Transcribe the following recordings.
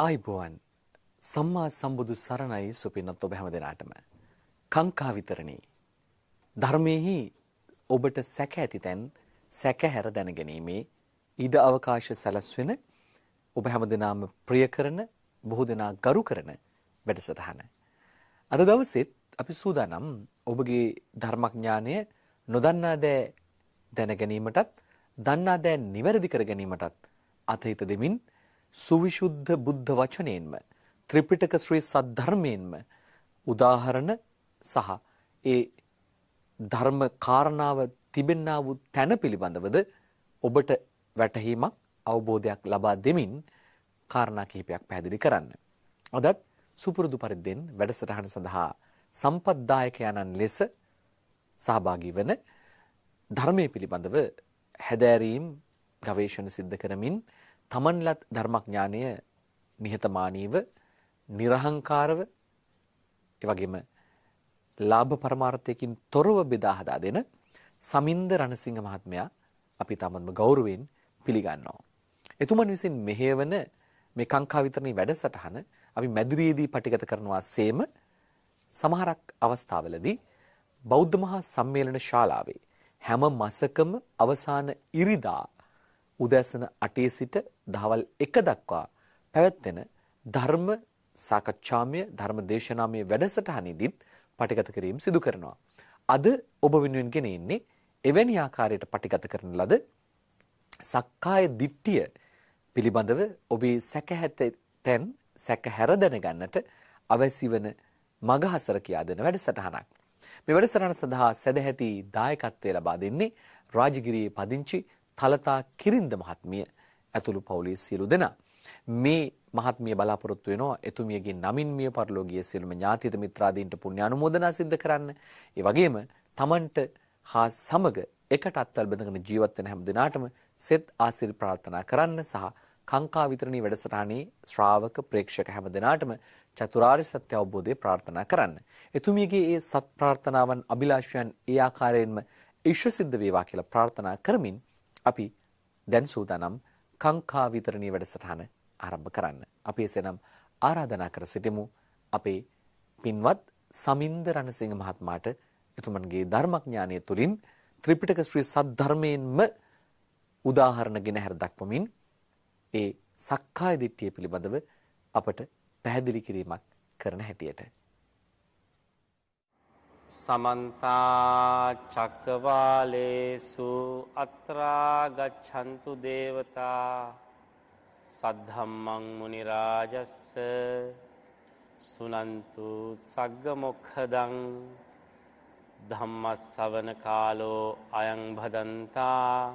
ආයිබෝවන් සම්මා සම්බුදු සරණයි සුපින්නත් ඔබ හැම දෙනාටම කංකා විතරණී ධර්මයේහි ඔබට සැක ඇති තැන් සැක හැර දැනගැනීමේ ඉඩ අවකාශ සැලස්වෙන ඔබ හැම දෙනාම ප්‍රිය කරන බොහෝ දෙනා ගරු කරන වැඩසටහන. අද දවසෙත් අපි සූදානම් ඔබගේ ධර්මඥානය නොදන්නා දෑ දැන ගැනීමටත් දන්නා දෑ නිවැරදි කර ගැනීමටත් අතහිත දෙමින් සුවිශුද්ධ බුද්ධ වචනයෙන්ම ත්‍රිපිටක ශ්‍රී සද්ධර්මයෙන්ම උදාහරණ සහ ඒ ධර්ම කාරණාව තිබෙන්නා වූ තැන පිළිබඳවද ඔබට වැටහීමක් අවබෝධයක් ලබා දෙමින් කාරණා කිහිපයක් පැහැදිලි කරන්න. අදත් සුපුරුදු පරිද්දෙන් වැඩසටහන සඳහා සම්පත්දායකයන්න් ලෙස සහභාගී වන ධර්මයේ පිළිබඳව හැදෑරීම් ගවේෂණ සිද්ධ කරමින් තමන්ලත් ධර්මඥානය නිහතමානීව නිර්හංකාරව එවැගේම ලාභ පරමාර්ථයකින් තොරව බෙදා හදා දෙන සමින්ද රණසිංහ මහත්මයා අපි තමන්ම ගෞරවයෙන් පිළිගන්නවා. එතුමන් විසින් මෙහෙයවන මේ කාංකා විතරණී වැඩසටහන අපි මැදිරියේදී පටිගත කරනවා සේම සමහරක් අවස්ථාවලදී බෞද්ධ මහා සම්මේලන ශාලාවේ හැම මාසකම අවසාන ඉරිදා උදෑසන 8 සිට දහවල් 1 දක්වා පැවැත්වෙන ධර්ම සාකච්ඡාමය ධර්ම දේශනාමය වැඩසටහනෙදිත් පටිගත කිරීම සිදු කරනවා. අද ඔබ වෙනුවෙන් ගෙන ඉන්නේ එවැනි ආකාරයට පටිගත කරන ලද සක්කාය දිට්ඨිය පිළිබඳව ඔබේ සැකහැතෙන් සැක හැර දැනගන්නට අවශ්‍ය වන මගහසර කියා දෙන වැඩසටහනක්. මේ වැඩසටහන සඳහා සදැහැති දායකත්වය ලබා දෙන්නේ රාජගිරියේ පදිංචි තලතා කිරින්ද මහත්මිය ඇතුළු පවුලේ සියලු දෙනා. මේ මහත්මිය බලාපොරොත්තු වෙනවා එතුමියගේ නමින් මිය පරලෝකීය සියලුම ඥාතිත මිත්‍රාදීන්ට පුණ්‍ය අනුමෝදනා සිද්ධ කරන්න. ඒ වගේම Tamanට හා සමග එකට අත්වල් බඳගෙන ජීවත් වෙන හැම දිනාටම සෙත් ආශිර් ප්‍රාර්ථනා කරන්න සහ කාංකා විතරණී වැඩසටහනේ ශ්‍රාවක ප්‍රේක්ෂක හැම දිනාටම චතුරාර්ය සත්‍ය අවබෝධය ප්‍රාර්ථනා කරන්න. එතුමියගේ ඒ සත් ප්‍රාර්ථනාවන් අභිලාෂයන් ඒ ආකාරයෙන්ම ඉෂ්‍ය සිද්ධ වේවා කියලා ප්‍රාර්ථනා කරමින් අපි දැන් සූදානම් කාංකා විතරණී වැඩසටහන ආරම්භ කරන්න. අපි එසේනම් ආරාධනා කර සිටිමු අපේ පින්වත් සමින්ද රණසිංහ මහත්මයාට එතුමන්ගේ ධර්මඥානය තුලින් ත්‍රිපිටක ශ්‍රී සද්ධර්මයෙන්ම උදාහරණ ගෙන හැර දක්වමින් ඒ සක්කාය දිට්ඨිය පිළිබඳව අපට පැහැදිලි කිරීමක් කරන හැටියට සමන්තා චක්කවාලේසු අත්‍රා ගච්ඡන්තු දේවතා සද්ධම්මං මුනි රාජස්ස සුනන්තු සග්ග මොක්ඛදං ධම්මස්සවන කාලෝ අයං භදන්තා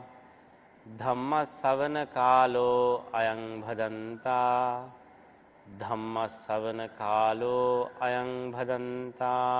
ධම්මස්සවන කාලෝ අයං භදන්තා ධම්මස්සවන කාලෝ අයං භදන්තා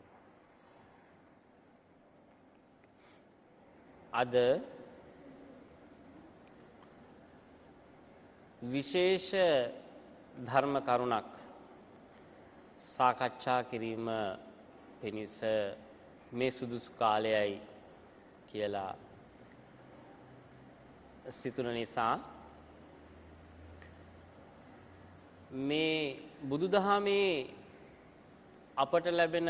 අද විශේෂ ධර්ම කරුණක් සාකච්ඡා කිරීම පිණිස මේ සුදුසු කාලයයි කියලා සිතුන නිසා මේ බුදුදහමේ අපට ලැබෙන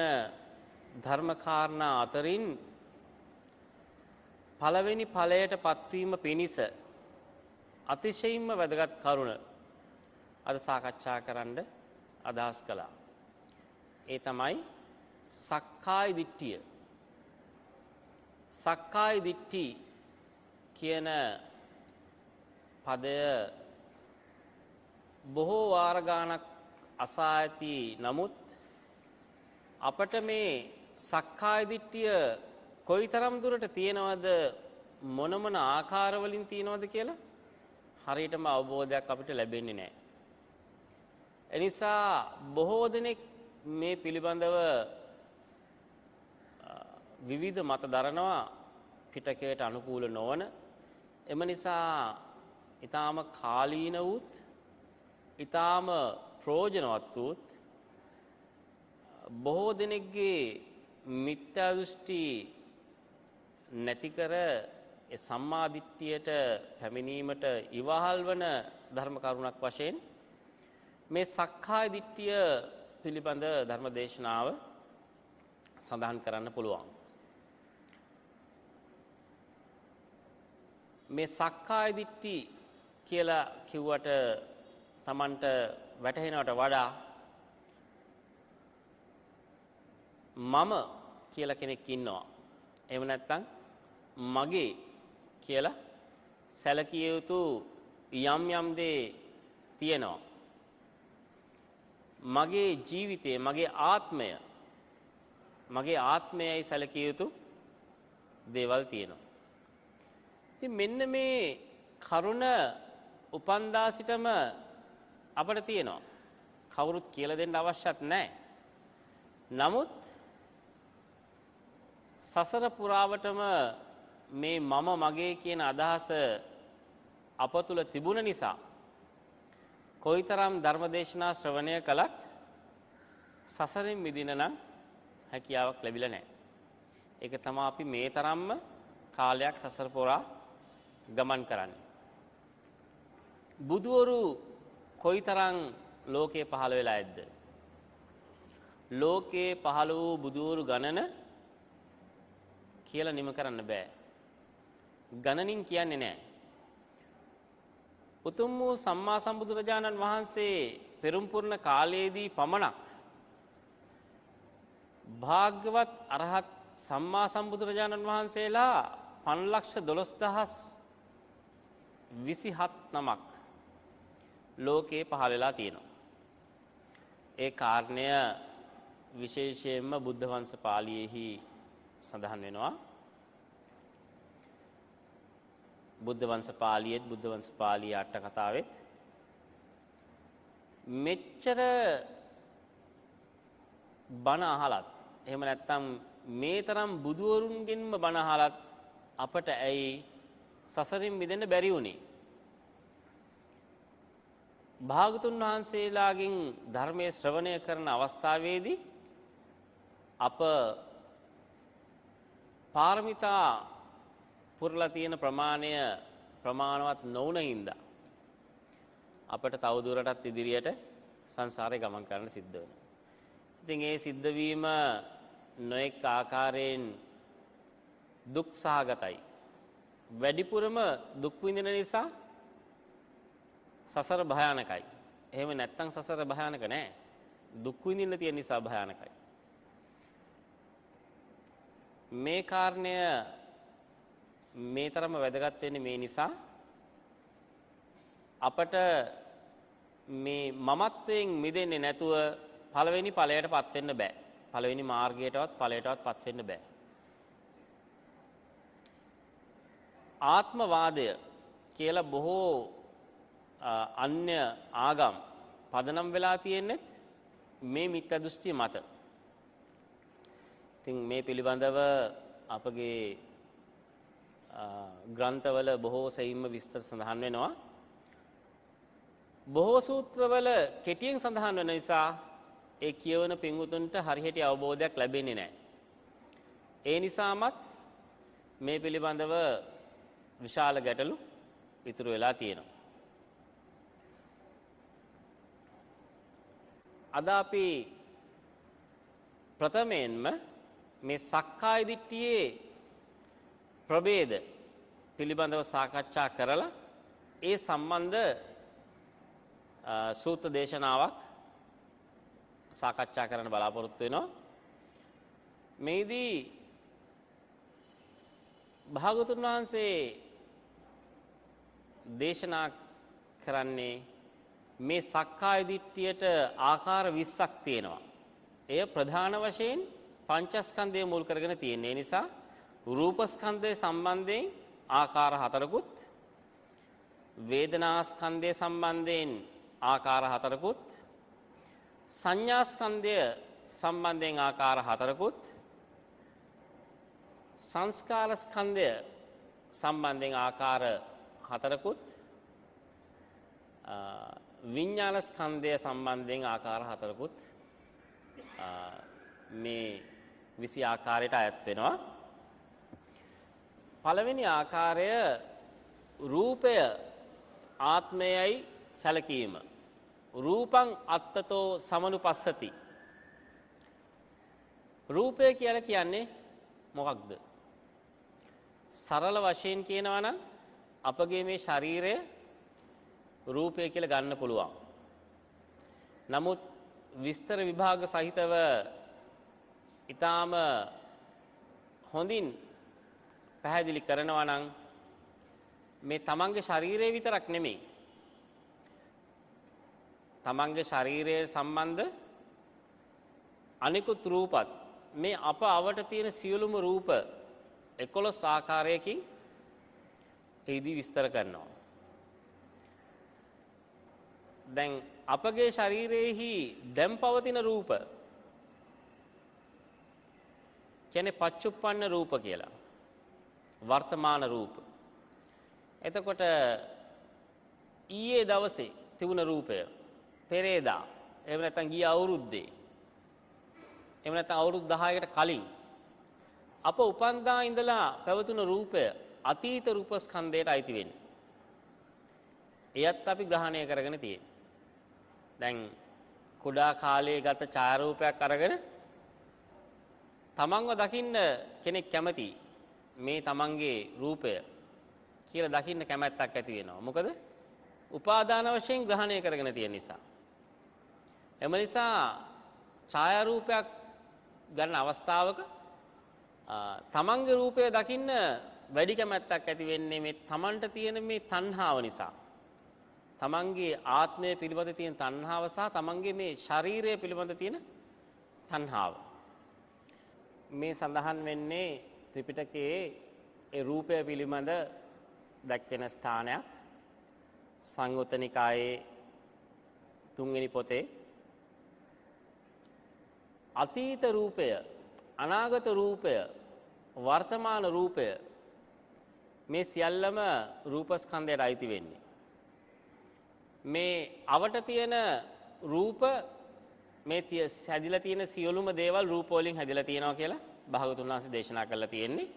ධර්මකාරණා අතරින් පළවෙනි ඵලයට පත්වීම පිණිස අතිශයින්ම වැදගත් කරුණ අද සාකච්ඡා කරන්න අදහස් කළා. ඒ තමයි සක්කාය දිට්ඨිය. සක්කාය දිට්ඨි කියන පදය බොහෝ වාර ගානක් අසා ඇති නමුත් අපට මේ සක්කාය දිට්ඨිය කොයිතරම් දුරට තියෙනවද මොන මොන ආකාරවලින් තියෙනවද කියලා හරියටම අවබෝධයක් අපිට ලැබෙන්නේ නැහැ. එනිසා බොහෝ දෙනෙක් මේ පිළිබඳව විවිධ මත දරනවා පිටකයට අනුකූල නොවන එම නිසා ඊටාම කාලීන වූත් ඊටාම ප්‍රයෝජනවත් වූත් බොහෝ දෙනෙක්ගේ මිත්‍යා දෘෂ්ටි නැති කර ඒ සම්මාදිට්ඨියට පැමිණීමට ඉවහල් වන ධර්ම කරුණක් වශයෙන් මේ සක්කාය දිට්ඨිය පිළිබඳ ධර්ම දේශනාව සඳහන් කරන්න පුළුවන්. මේ සක්කාය දිට්ඨි කියලා කිව්වට Tamanට වැටහෙනවට වඩා මම කියලා කෙනෙක් ඉන්නවා. එහෙම නැත්නම් මගේ කියලා සැලකිය යුතු යම් යම් දේ තියෙනවා. මගේ ජීවිතය මගේ ආත්මය මගේ ආත්මයයි සැලකිය යුතු දේවල් තියෙනවා. ඉතින් මෙන්න මේ කරුණ උපන්දා සිටම අපට තියෙනවා. කවුරුත් කියලා දෙන්න අවශ්‍යත් නැහැ. නමුත් සසර පුරාවටම මේ මම මගේ කියන අදහස අප තුළ තිබුණ නිසා කොයිතරම් ධර්මදේශනා ශ්‍රවණය කළත් සසරෙන් මිදින නම් හැකියාවක් ලැබිලා නැහැ. ඒක තමයි අපි මේ තරම්ම කාලයක් සසර පුරා ගමන් කරන්නේ. බුදවරු කොයිතරම් ලෝකේ පහළ වෙලා ඇද්ද? ලෝකේ පහළ වූ බුදවරු ගණන කියලා නිම කරන්න බෑ. ගණනින් කියන්නේ නැහැ. උතුම් වූ සම්මා සම්බුදුරජාණන් වහන්සේ පෙරම් පුරණ කාලයේදී පමණක් භාග්‍යවත් අරහත් සම්මා සම්බුදුරජාණන් වහන්සේලා 512000 27 නමක් ලෝකේ පහළ වෙලා තියෙනවා. ඒ කාරණය විශේෂයෙන්ම බුද්ධ වංශ පාළියේහි සඳහන් වෙනවා. බුද්ධ වංශ පාළියෙත් බුද්ධ වංශ පාළිය අට කතාවෙත්. මෙච්චර බණ අහලත් එහෙම නැත්නම් මේ තරම් බුදුවරුන්ගෙන්ම බණ අහලත් අපට ඇයි සසරින් මිදෙන්න බැරි වුණේ භාගතුන් වහන්සේලාගෙන් ධර්මයේ ශ්‍රවණය කරන අවස්ථාවේදී අප පාරමිතා පුරලා තියෙන ප්‍රමාණය ප්‍රමාණවත් නොවුන හින්දා අපට තවදුරටත් ඉදිරියට සංසාරේ ගමන් කරන්න සිද්ධ වෙනවා. ඉතින් ඒ සිද්ධ වීම නොඑක් ආකාරයෙන් දුක් සහගතයි. වැඩිපුරම දුක් විඳින නිසා සසර භයානකයි. එහෙම නැත්තම් සසර භයානක නෑ. දුක් විඳින්න තියෙන නිසා භයානකයි. මේ කාරණය මේ තරම වැදගත් වෙන්නේ මේ නිසා අපට මේ මමත්වයෙන් මිදෙන්නේ නැතුව පළවෙනි ඵලයටපත් වෙන්න බෑ. පළවෙනි මාර්ගයටවත් ඵලයටවත් පත් වෙන්න බෑ. ආත්මවාදය කියලා බොහෝ අන්‍ය ආගම් පදනම් වෙලා තියෙන්නේ මේ මිත්‍යා දෘෂ්ටිය මත. ඉතින් මේ පිළිබඳව අපගේ ග්‍රන්ථවල බොහෝ සෙයින්ම විස්තර සඳහන් වෙනවා. බොහෝ සූත්‍රවල කෙටියෙන් සඳහන් වෙන නිසා ඒ කියවන පින්වුතුන්ට හරියට අවබෝධයක් ලැබෙන්නේ නැහැ. ඒ නිසාමත් මේ පිළිබඳව විශාල ගැටලු ඉතුරු වෙලා තියෙනවා. අද අපි ප්‍රථමයෙන්ම මේ සක්කාය දිට්ඨියේ ප්‍රභේද පිළිබඳව සාකච්ඡා කරලා ඒ සම්බන්ධ සූත්‍ර දේශනාවක් සාකච්ඡා කරන්න බලාපොරොත්තු වෙනවා. මේදී භාගතුන් වහන්සේ දේශනා කරන්නේ මේ සක්කාය දිට්ඨියට ආකාර 20ක් තියෙනවා. එය ප්‍රධාන වශයෙන් පංචස්කන්ධය මුල් කරගෙන තියෙන නිසා රූපස්කන්ධය සම්බන්ධයෙන් ආකාර හතරකුත් වේදනාස්කන්ධය සම්බන්ධයෙන් ආකාර හතරකුත් සංඥාස්කන්ධය සම්බන්ධයෙන් ආකාර හතරකුත් සංස්කාරස්කන්ධය සම්බන්ධයෙන් ආකාර හතරකුත් විඤ්ඥානස්කන්ධය සම්බන්ධයෙන් ආකාර හතරකුත් මේ විසි ආකාරයට අයත් වෙනවා. පළවෙනි ආකාරය රූපය ආත්මයයි සැලකීම. රූපං අත්තතෝ සමනු පස්සති. රූපය කියල කියන්නේ මොකක්ද. සරල වශයෙන් කියනවන අපගේ මේ ශරීරය රූපය කියල ගන්න පුළුවන්. නමුත් විස්තර විභාග සහිතව ඉතාම හොඳින් පැහැදිලි කරනවා නම් මේ තමන්ගේ ශරීරය විතරක් නෙමෙයි. තමන්ගේ ශරීරය සම්බන්ධ අනිකුත් රූපත් මේ අප අවට තියෙන සියලුම රූප එකොළොස් ආකාරයකින් එහිදී විස්තර කරනවා. දැන් අපගේ ශරීරයෙහි දැම් පවතින රූප කැනෙ පච්චුප්පන්න රූප කියලා. වර්තමාන රූප. එතකොට ඊයේ දවසේ තිබුණ රූපය පෙරේදා එම නැතන් ගිය අවුරුද්දේ. එම නැත අවුරුද් දහයකට කලින්. අප උපන්දා ඉඳලා පැවතුන රූපය අතීත රූපස්කන්දයට අයිතිවෙන්. එයත් අපි ග්‍රහණය කරගෙන තිය. දැන් කුඩා කාලයේ ගත චාරූපයක් අරගෙන තමන්ව දකින්න කෙනෙක් කැමති මේ තමන්ගේ රූපය කියල දකින්න කැමැත්තක් ඇති වෙනවා. මොකද උපාදාන වශයෙන් ග්‍රහණය කරගෙන තියෙන නිසා. එම නිසා ඡායාරූපයක් ගන්න අවස්ථාවක තමන්ගේ රූපය දකින්න වැඩි කැමැත්තක් ඇති වෙන්නේ මේ තමන්ට තියෙන මේ තණ්හාව නිසා. තමන්ගේ ආත්මය පිළිබඳ තියෙන තණ්හාව සහ තමන්ගේ මේ ශරීරය පිළිබඳ තියෙන තණ්හාව. මේ සඳහන් වෙන්නේ ත්‍රිපිටකයේ ඒ රූපය පිළිබඳ දැක්වෙන ස්ථානයක් සංයුතනිකායේ තුන්වෙනි පොතේ අතීත රූපය අනාගත රූපය වර්තමාන රූපය මේ සියල්ලම රූපස්කන්ධයට අයිති වෙන්නේ. මේ අවට තියෙන රූප මේ තිය හැදිල තියෙන සියලුම දේවල් රූපෝලින් හැදිල තියෙනවා කියලා භාගතුන් වහන්සේ දේශනා කරලා තියෙන්නේ.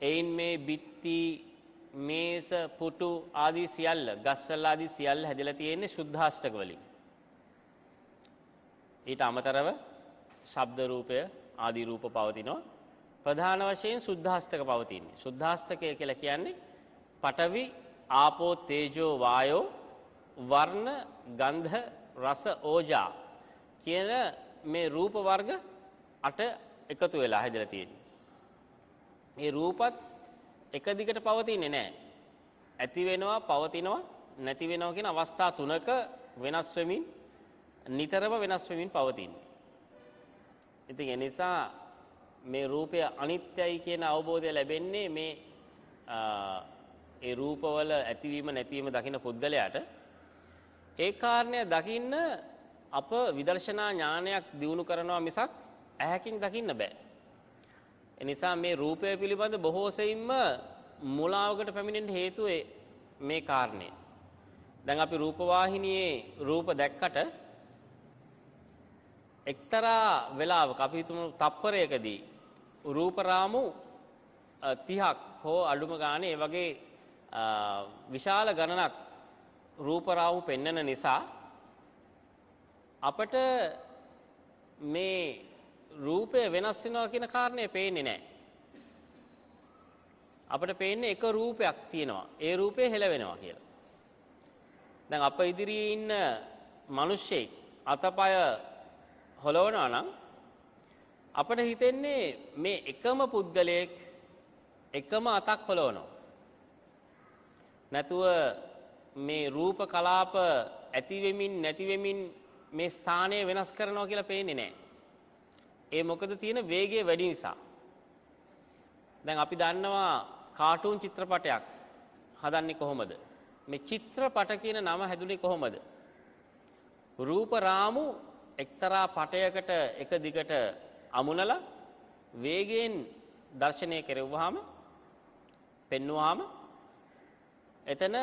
එයින් මේ බිත්ති මේස පුටු ආදී සියල්ල ගස්වල ආදී සියල්ල හැදිලා තියෙන්නේ සුද්ධාෂ්ටක වලින්. ඊට අමතරව ශබ්ද රූපය ආදී රූප පවතිනවා. ප්‍රධාන වශයෙන් සුද්ධාෂ්ටක පවතින්නේ. සුද්ධාෂ්ටකය කියලා කියන්නේ පඨවි, ආපෝ, තේජෝ, වායෝ, වර්ණ, ගන්ධ, රස, ඕජා කියන මේ රූප වර්ග අට එකතු වෙලා හැදලා තියෙන්නේ. මේ රූපත් එක දිගට පවතින්නේ නැහැ. ඇති වෙනවා, පවතිනවා, නැති වෙනවා කියන අවස්ථා තුනක වෙනස් වෙමින් නිතරම වෙනස් වෙමින් පවතින්නේ. ඉතින් ඒ නිසා මේ රූපය අනිත්‍යයි කියන අවබෝධය ලැබෙන්නේ මේ ඒ රූපවල ඇතිවීම නැතිවීම දකින පුද්ගලයාට ඒ කාරණය දකින්න අප විදර්ශනා ඥානයක් දියුණු කරනවා මිසක් ඇහැකින් දකින්න බෑ. එනිසා මේ රූපය පිළිබඳ බොහෝසයින්ම මුලාවකට පැමිණෙන්ට හේතුව මේ කාරණය. දැන් අපි රූපවාහිනයේ රූප දැක්කට එක්තරා වෙලාවක අපි හිතමු තප්පරයකදී රූපරාමු 30ක් හෝ අඩුම ගානේ ඒ වගේ විශාල ගණනක් රූපරාමු පෙන්වන නිසා අපට මේ රූපය වෙනස් වෙනවා කියන කාරණය පේන්නේ නැහැ. අපිට පේන්නේ එක රූපයක් තියෙනවා. ඒ රූපය හෙලවෙනවා කියලා. දැන් අප ඉදිරියේ ඉන්න මිනිස්සෙක් අතපය හොලවනවා නම් අපිට හිතෙන්නේ මේ එකම පුද්ගලයෙක් එකම අතක් හොලවනවා. නැතුව මේ රූප කලාප ඇති වෙමින් නැති වෙමින් මේ ස්ථානය වෙනස් කරනවා කියලා පේන්නේ නැහැ. ඒ මොකද තියෙන වේගය වැඩි නිසා. දැන් අපි දන්නවා කාටූන් චිත්‍රපටයක් හදන්නේ කොහොමද? මේ චිත්‍රපට කියන නම හැදුනේ කොහොමද? රූප රාමු එක්තරා පටයකට එක දිගට අමුණලා වේගයෙන් දර්ශනය කෙරෙව්වහම පෙන්වුවාම එතන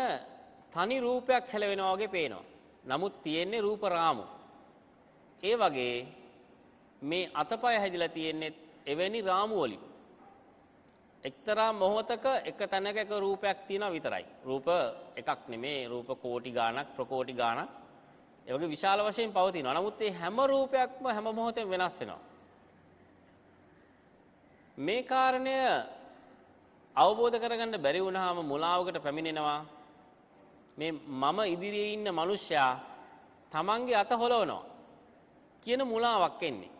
තනි රූපයක් හැලවෙනවා වගේ පේනවා. නමුත් තියෙන්නේ රූප රාමු. ඒ වගේ මේ අතපය හැදිලා තියෙන්නේ එවැනි රාමු වලින්. එක්තරා මොහොතක එක තැනක එක රූපයක් තියෙනවා විතරයි. රූප එකක් නෙමේ රූප කෝටි ගාණක් ප්‍රකෝටි ගාණක් ඒ වගේ විශාල වශයෙන් පවතිනවා. නමුත් මේ හැම රූපයක්ම හැම මොහොතෙම වෙනස් වෙනවා. මේ කාරණය අවබෝධ කරගන්න බැරි වුණාම මුලාවකට පැමිණෙනවා. මේ මම ඉදිරියේ ඉන්න මිනිස්සයා තමන්ගේ අත හොලවනවා කියන මුලාවක් එන්නේ.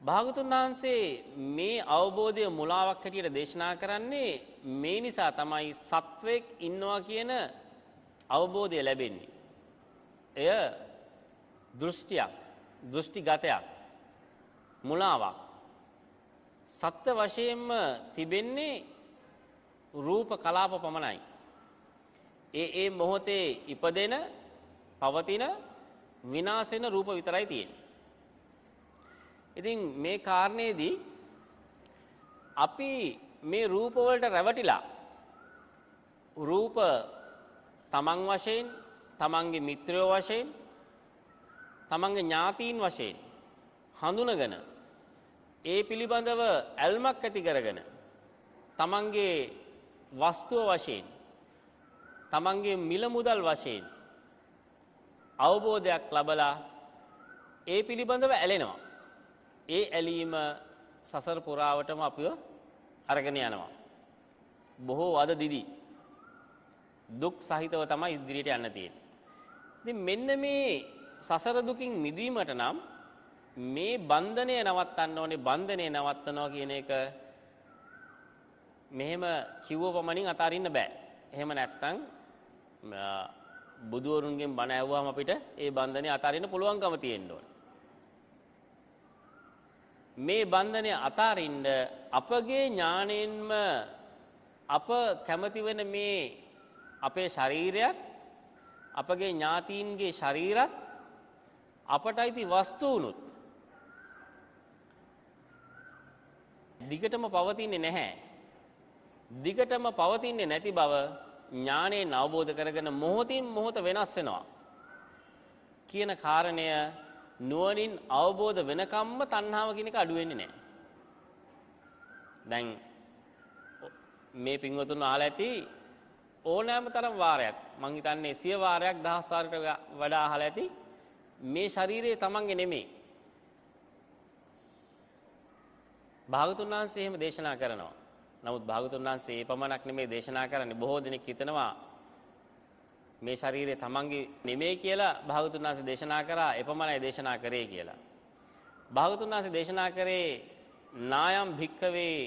භාගතුන් වහන්සේ මේ අවබෝධය මුලාවක් හැටියට දේශනා කරන්නේ මේ නිසා තමයි සත්වෙක් ඉන්නවා කියන අවබෝධය ලැබෙන්නේ. එය දෘෂ්ටියක්, දෘෂ්ටිගතයක්, මුලාවක්. සත්‍ය වශයෙන්ම තිබෙන්නේ රූප කලාප පමණයි. ඒ ඒ මොහොතේ ඉපදෙන, පවතින, විනාශ වෙන රූප විතරයි තියෙන්නේ. ඉතින් මේ කාරණේදී අපි මේ රූප වලට රැවටිලා රූප තමන් වශයෙන් තමන්ගේ මිත්‍රයෝ වශයෙන් තමන්ගේ ඥාතීන් වශයෙන් හඳුනගෙන ඒ පිළිබඳව ඇල්මක් ඇති කරගෙන තමන්ගේ වස්තුව වශයෙන් තමන්ගේ මිල මුදල් වශයෙන් අවබෝධයක් ලබලා ඒ පිළිබඳව ඇලෙනවා. ඒ ඇලීම සසර පුරාවටම අපිව අරගෙන යනවා. බොහෝ වද දිදී. දුක් සහිතව තමයි ඉදිරියට යන්න තියෙන්නේ. ඉතින් මෙන්න මේ සසර දුකින් මිදීමට නම් මේ බන්ධනය නවත්තන්න ඕනේ බන්ධනය නවත්තනවා කියන එක මෙහෙම කිව්ව පමණින් අතාරින්න බෑ. එහෙම නැත්තම් බුදුවරුන්ගෙන් බණ ඇහුවාම අපිට ඒ බන්ධනය අතාරින්න පුළුවන්කම තියෙන්න ඕනේ. මේ බන්ධනය අතාරින්න අපගේ ඥාණයෙන්ම අප කැමති වෙන මේ අපේ ශරීරයත් අපගේ ඥාතීන්ගේ ශරීරත් අපට අයිති වස්තුවනුත් දිගටම පවතින්නේ නැහැ. දිගටම පවතින්නේ නැති බව ඥාණයෙන් අවබෝධ කරගෙන මොහොතින් මොහොත වෙනස් වෙනවා. කියන කාරණය නුවණින් අවබෝධ වෙනකම්ම තණ්හාව කියන එක අඩු වෙන්නේ නැහැ. දැන් මේ පින්වතුන් අහලා ඇති ඕනෑම තරම් වාරයක් මං හිතන්නේ සිය වාරයක් දහස් වාරයකට වඩා අහලා ඇති මේ ශරීරය තමන්ගේ නෙමෙයි. භාගතුන් වහන්සේ එහෙම දේශනා කරනවා. නමුත් භාගතුන් වහන්සේ ඒ පමණක් නෙමෙයි දේශනා කරන්නේ බොහෝ දෙනෙක් හිතනවා මේ ශරීරය තමන්ගේ නෙමෙයි කියලා භාගතුන් වහන්සේ දේශනා කරා එපමණයි දේශනා කරේ කියලා. භාගතුන් වහන්සේ දේශනා කරේ නායම් භික්කවේ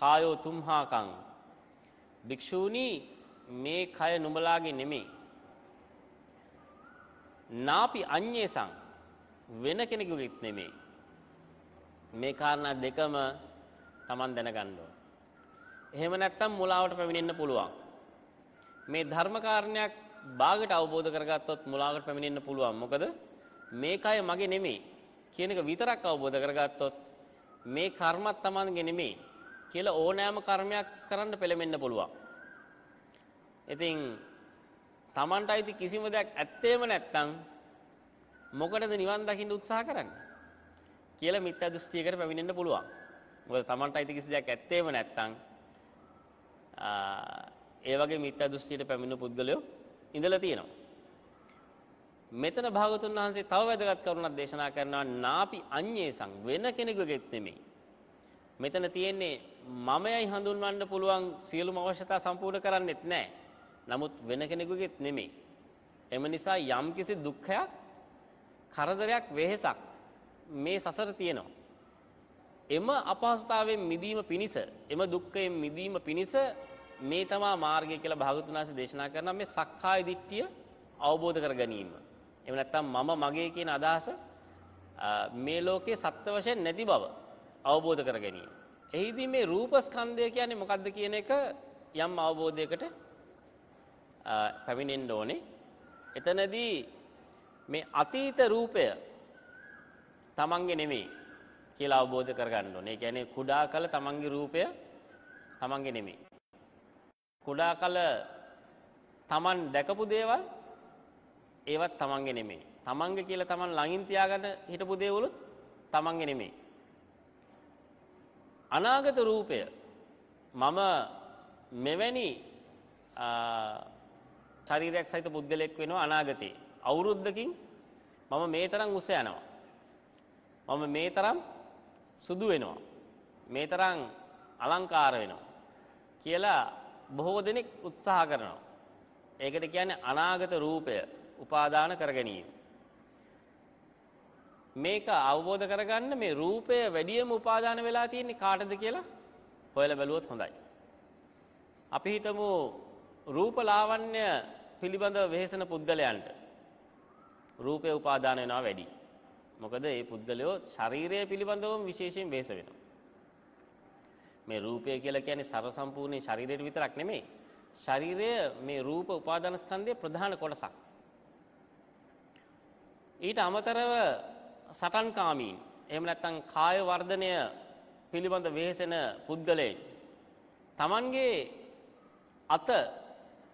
කායෝ තුම්හාකං භික්ෂූනි මේ කය නුඹලාගේ නෙමෙයි. නාපි අඤ්ඤේසං වෙන කෙනෙකුගෙත් නෙමෙයි. මේ කාරණා දෙකම Taman දැනගන්න ඕන. එහෙම නැත්නම් මුලාවට පැමිණෙන්න පුළුවන්. මේ ධර්ම කාරණයක් බාගට අවබෝධ කරගත්තොත් මුලාවට පැමිණෙන්න පුළුවන්. මොකද මේකය මගේ නෙමෙයි කියන එක විතරක් අවබෝධ කරගත්තොත් මේ කර්මත් Tamanගේ නෙමෙයි කියලා ඕනෑම කර්මයක් කරන්න පෙළඹෙන්න පුළුවන්. ඉතින් Tamanට අයිති කිසිම දෙයක් ඇත්තේම නැත්තම් මොකටද නිවන් දකින්න උත්සාහ කරන්නේ කියලා මිත්‍යා දෘෂ්ටියකට පැමිණෙන්න පුළුවන්. මොකද Tamanට අයිති කිසි දෙයක් ඇත්තේම නැත්තම් ඒ වගේ මිත්‍යා දෘෂ්ටියට පැමිණෙන පුද්ගලයෝ ඉඳලා තියෙනවා. මෙතන භාගතුන් වහන්සේ තව වැදගත් කරුණක් දේශනා කරනවා නාපි අඤ්ඤේසං වෙන කෙනෙකුගෙත් නෙමෙයි. මෙතන තියෙන්නේ මමයයි හඳුන්වන්න පුළුවන් සියලුම අවශ්‍යතා සම්පූර්ණ කරන්නෙත් නැහැ. නමුත් වෙන කෙනෙකුගෙත් නෙමෙයි. එම නිසා යම්කිසි දුක්ඛයක් කරදරයක් වෙහෙසක් මේ සසර තියෙනවා. එම අපහසුතාවයෙන් මිදීම පිණිස එම දුක්ඛයෙන් මිදීම පිණිස මේ තමා මාර්ගය කියලා භාගතුන් වහන්සේ දේශනා කරන මේ සක්කාය දිට්ඨිය අවබෝධ කර ගැනීම. එහෙම නැත්නම් මම මගේ කියන අදහස මේ ලෝකේ සත්‍ය වශයෙන් නැති බව අවබෝධ කර ගැනීම. එහිදී මේ රූප ස්කන්ධය කියන්නේ මොකක්ද කියන එක යම් අවබෝධයකට පැමිණෙන්න ඕනේ. එතනදී මේ අතීත රූපය තමන්ගේ නෙමෙයි කියලා අවබෝධ කරගන්න ඕනේ. ඒ කියන්නේ කුඩා කල තමන්ගේ රූපය තමන්ගේ නෙමෙයි. කුඩා කල තමන් දැකපු දේවල් ඒවත් තමන්ගේ නෙමෙයි. තමන්ගේ කියලා තමන් ළඟින් තියාගෙන හිටපු දේවලුත් තමන්ගේ නෙමෙයි. අනාගත රූපය මම මෙවැනි ශරීරයක් සහිත පුද්ගලෙක් වෙනවා අනාගතේ. අවුරුද්දකින් මම මේ තරම් උස යනවා. මම මේ තරම් සුදු වෙනවා. මේ තරම් අලංකාර වෙනවා. කියලා බොහෝ දෙනෙක් උත්සාහ කරනවා. ඒකට කියන්නේ අනාගත රූපය උපාදාන කර ගැනීම. මේක අවබෝධ කරගන්න මේ රූපය වැඩියම උපාදාන වෙලා තියෙන්නේ කාටද කියලා හොයලා බැලුවොත් හොඳයි. අපි හිතමු රූප ලාවන්‍ය පිළිබඳව වෙහෙසන පුද්ගලයන්ට රූපය උපාදාන වෙනවා වැඩි. මොකද මේ පුද්ගලයෝ ශරීරය පිළිබඳවම විශේෂයෙන් වෙහෙස වෙනවා. මේ රූපය කියලා කියන්නේ ਸਰව සම්පූර්ණ ශරීරයට විතරක් නෙමෙයි. ශරීරය මේ රූප උපාදාන ස්කන්ධයේ ප්‍රධාන කොටසක්. ඊට අමතරව සටන්කාමීන් එහෙම නැත්නම් කාය වර්ධනය පිළිබඳ වෙහෙසෙන පුද්ගලයන් Tamanගේ අත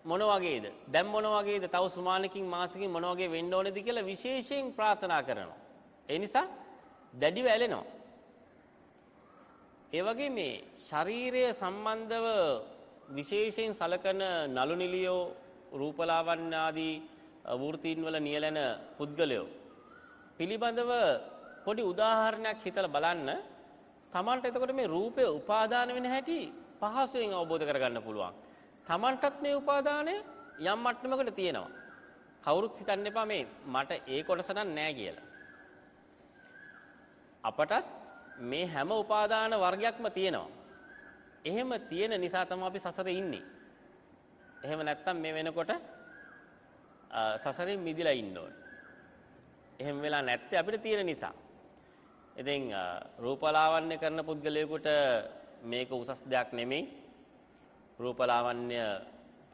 මොන වගේද දැන් මොන වගේද තව සුමානකින් මාසකින් මොන වගේ වෙන්න ඕනේද කියලා විශේෂයෙන් ප්‍රාර්ථනා කරනවා ඒ නිසා දැඩිව ඇලෙනවා ඒ වගේ මේ ශරීරය සම්බන්ධව විශේෂයෙන් සලකන නළු නිලියෝ රූපලාවන්‍ය ආදී වෘත්තීන් වල නියැලෙන පුද්ගලයෝ පිළිබඳව පොඩි උදාහරණයක් හිතලා බලන්න Tamanට එතකොට මේ රූපය උපාදාන වෙන හැටි පහසුවෙන් අවබෝධ කරගන්න පුළුවන්. Tamanටත් මේ උපාදානය යම් මට්ටමකට තියෙනවා. කවුරුත් හිතන්න එපා මේ මට ඒ කොටස නෑ කියලා. අපටත් මේ හැම උපාදාන වර්ගයක්ම තියෙනවා. එහෙම තියෙන නිසා තමයි අපි සසරේ ඉන්නේ. එහෙම නැත්තම් මේ වෙනකොට සසරෙන් මිදිලා ඉන්න ඕනේ. එහෙම වෙලා නැත්තේ අපිට තියෙන නිසා. ඉතින් රූපලාවන්‍ය කරන පුද්ගලයෙකුට මේක උසස් දෙයක් නෙමෙයි. රූපලාවන්‍ය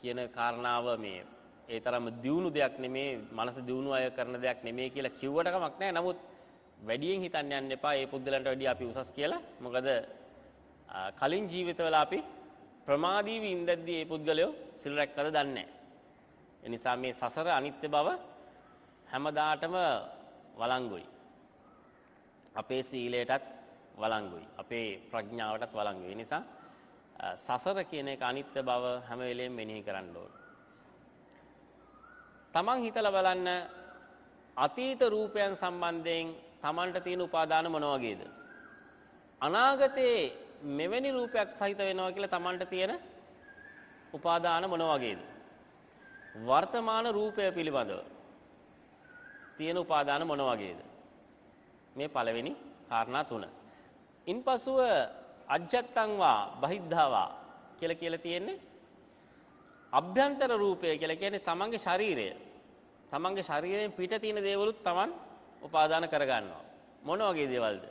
කියන කාරණාව මේ ඒ තරම දියුණු දෙයක් නෙමෙයි, මනස දියුණු අය කරන දෙයක් නෙමෙයි කියලා කිව්වට කමක් නැහැ. නමුත් වැඩියෙන් හිතන්න යන්න එපා. මේ පුද්ගලයන්ට වැඩිය අපි උසස් කියලා. මොකද කලින් ජීවිතවල අපි ප්‍රමාදීව ඉඳද්දී මේ පුද්ගලයෝ සිල් රැක්කද දන්නේ නැහැ. ඒ නිසා මේ සසර අනිත්‍ය බව හැමදාටම වළංගුයි. අපේ සීලයටත් වළංගුයි. අපේ ප්‍රඥාවටත් වළංගුයි. ඒ නිසා සසර කියන එක අනිත්‍ය බව හැම වෙලෙම මෙනෙහි කරන්න ඕන. තමන් හිතලා බලන්න අතීත රූපයන් සම්බන්ධයෙන් තමන්ට තියෙන උපාදාන මොන වගේද? අනාගතේ මෙවැනි රූපයක් සහිත වෙනවා කියලා තමන්ට තියෙන උපාදාන මොන වගේද? වර්තමාන රූපය පිළිබඳව තියෙන උපාදාන මොන වගේද? මේ පළවෙනි කාරණා තුන. ඉන්පසුව අජ්ජත්තං වා බහිද්ධාවා කියලා කියලා තියෙන්නේ අභ්‍යන්තර රූපය කියලා කියන්නේ තමන්ගේ ශරීරය. තමන්ගේ ශරීරයෙන් පිට තියෙන දේවලුත් තමන් උපාදාන කරගන්නවා. මොන වගේ දේවල්ද?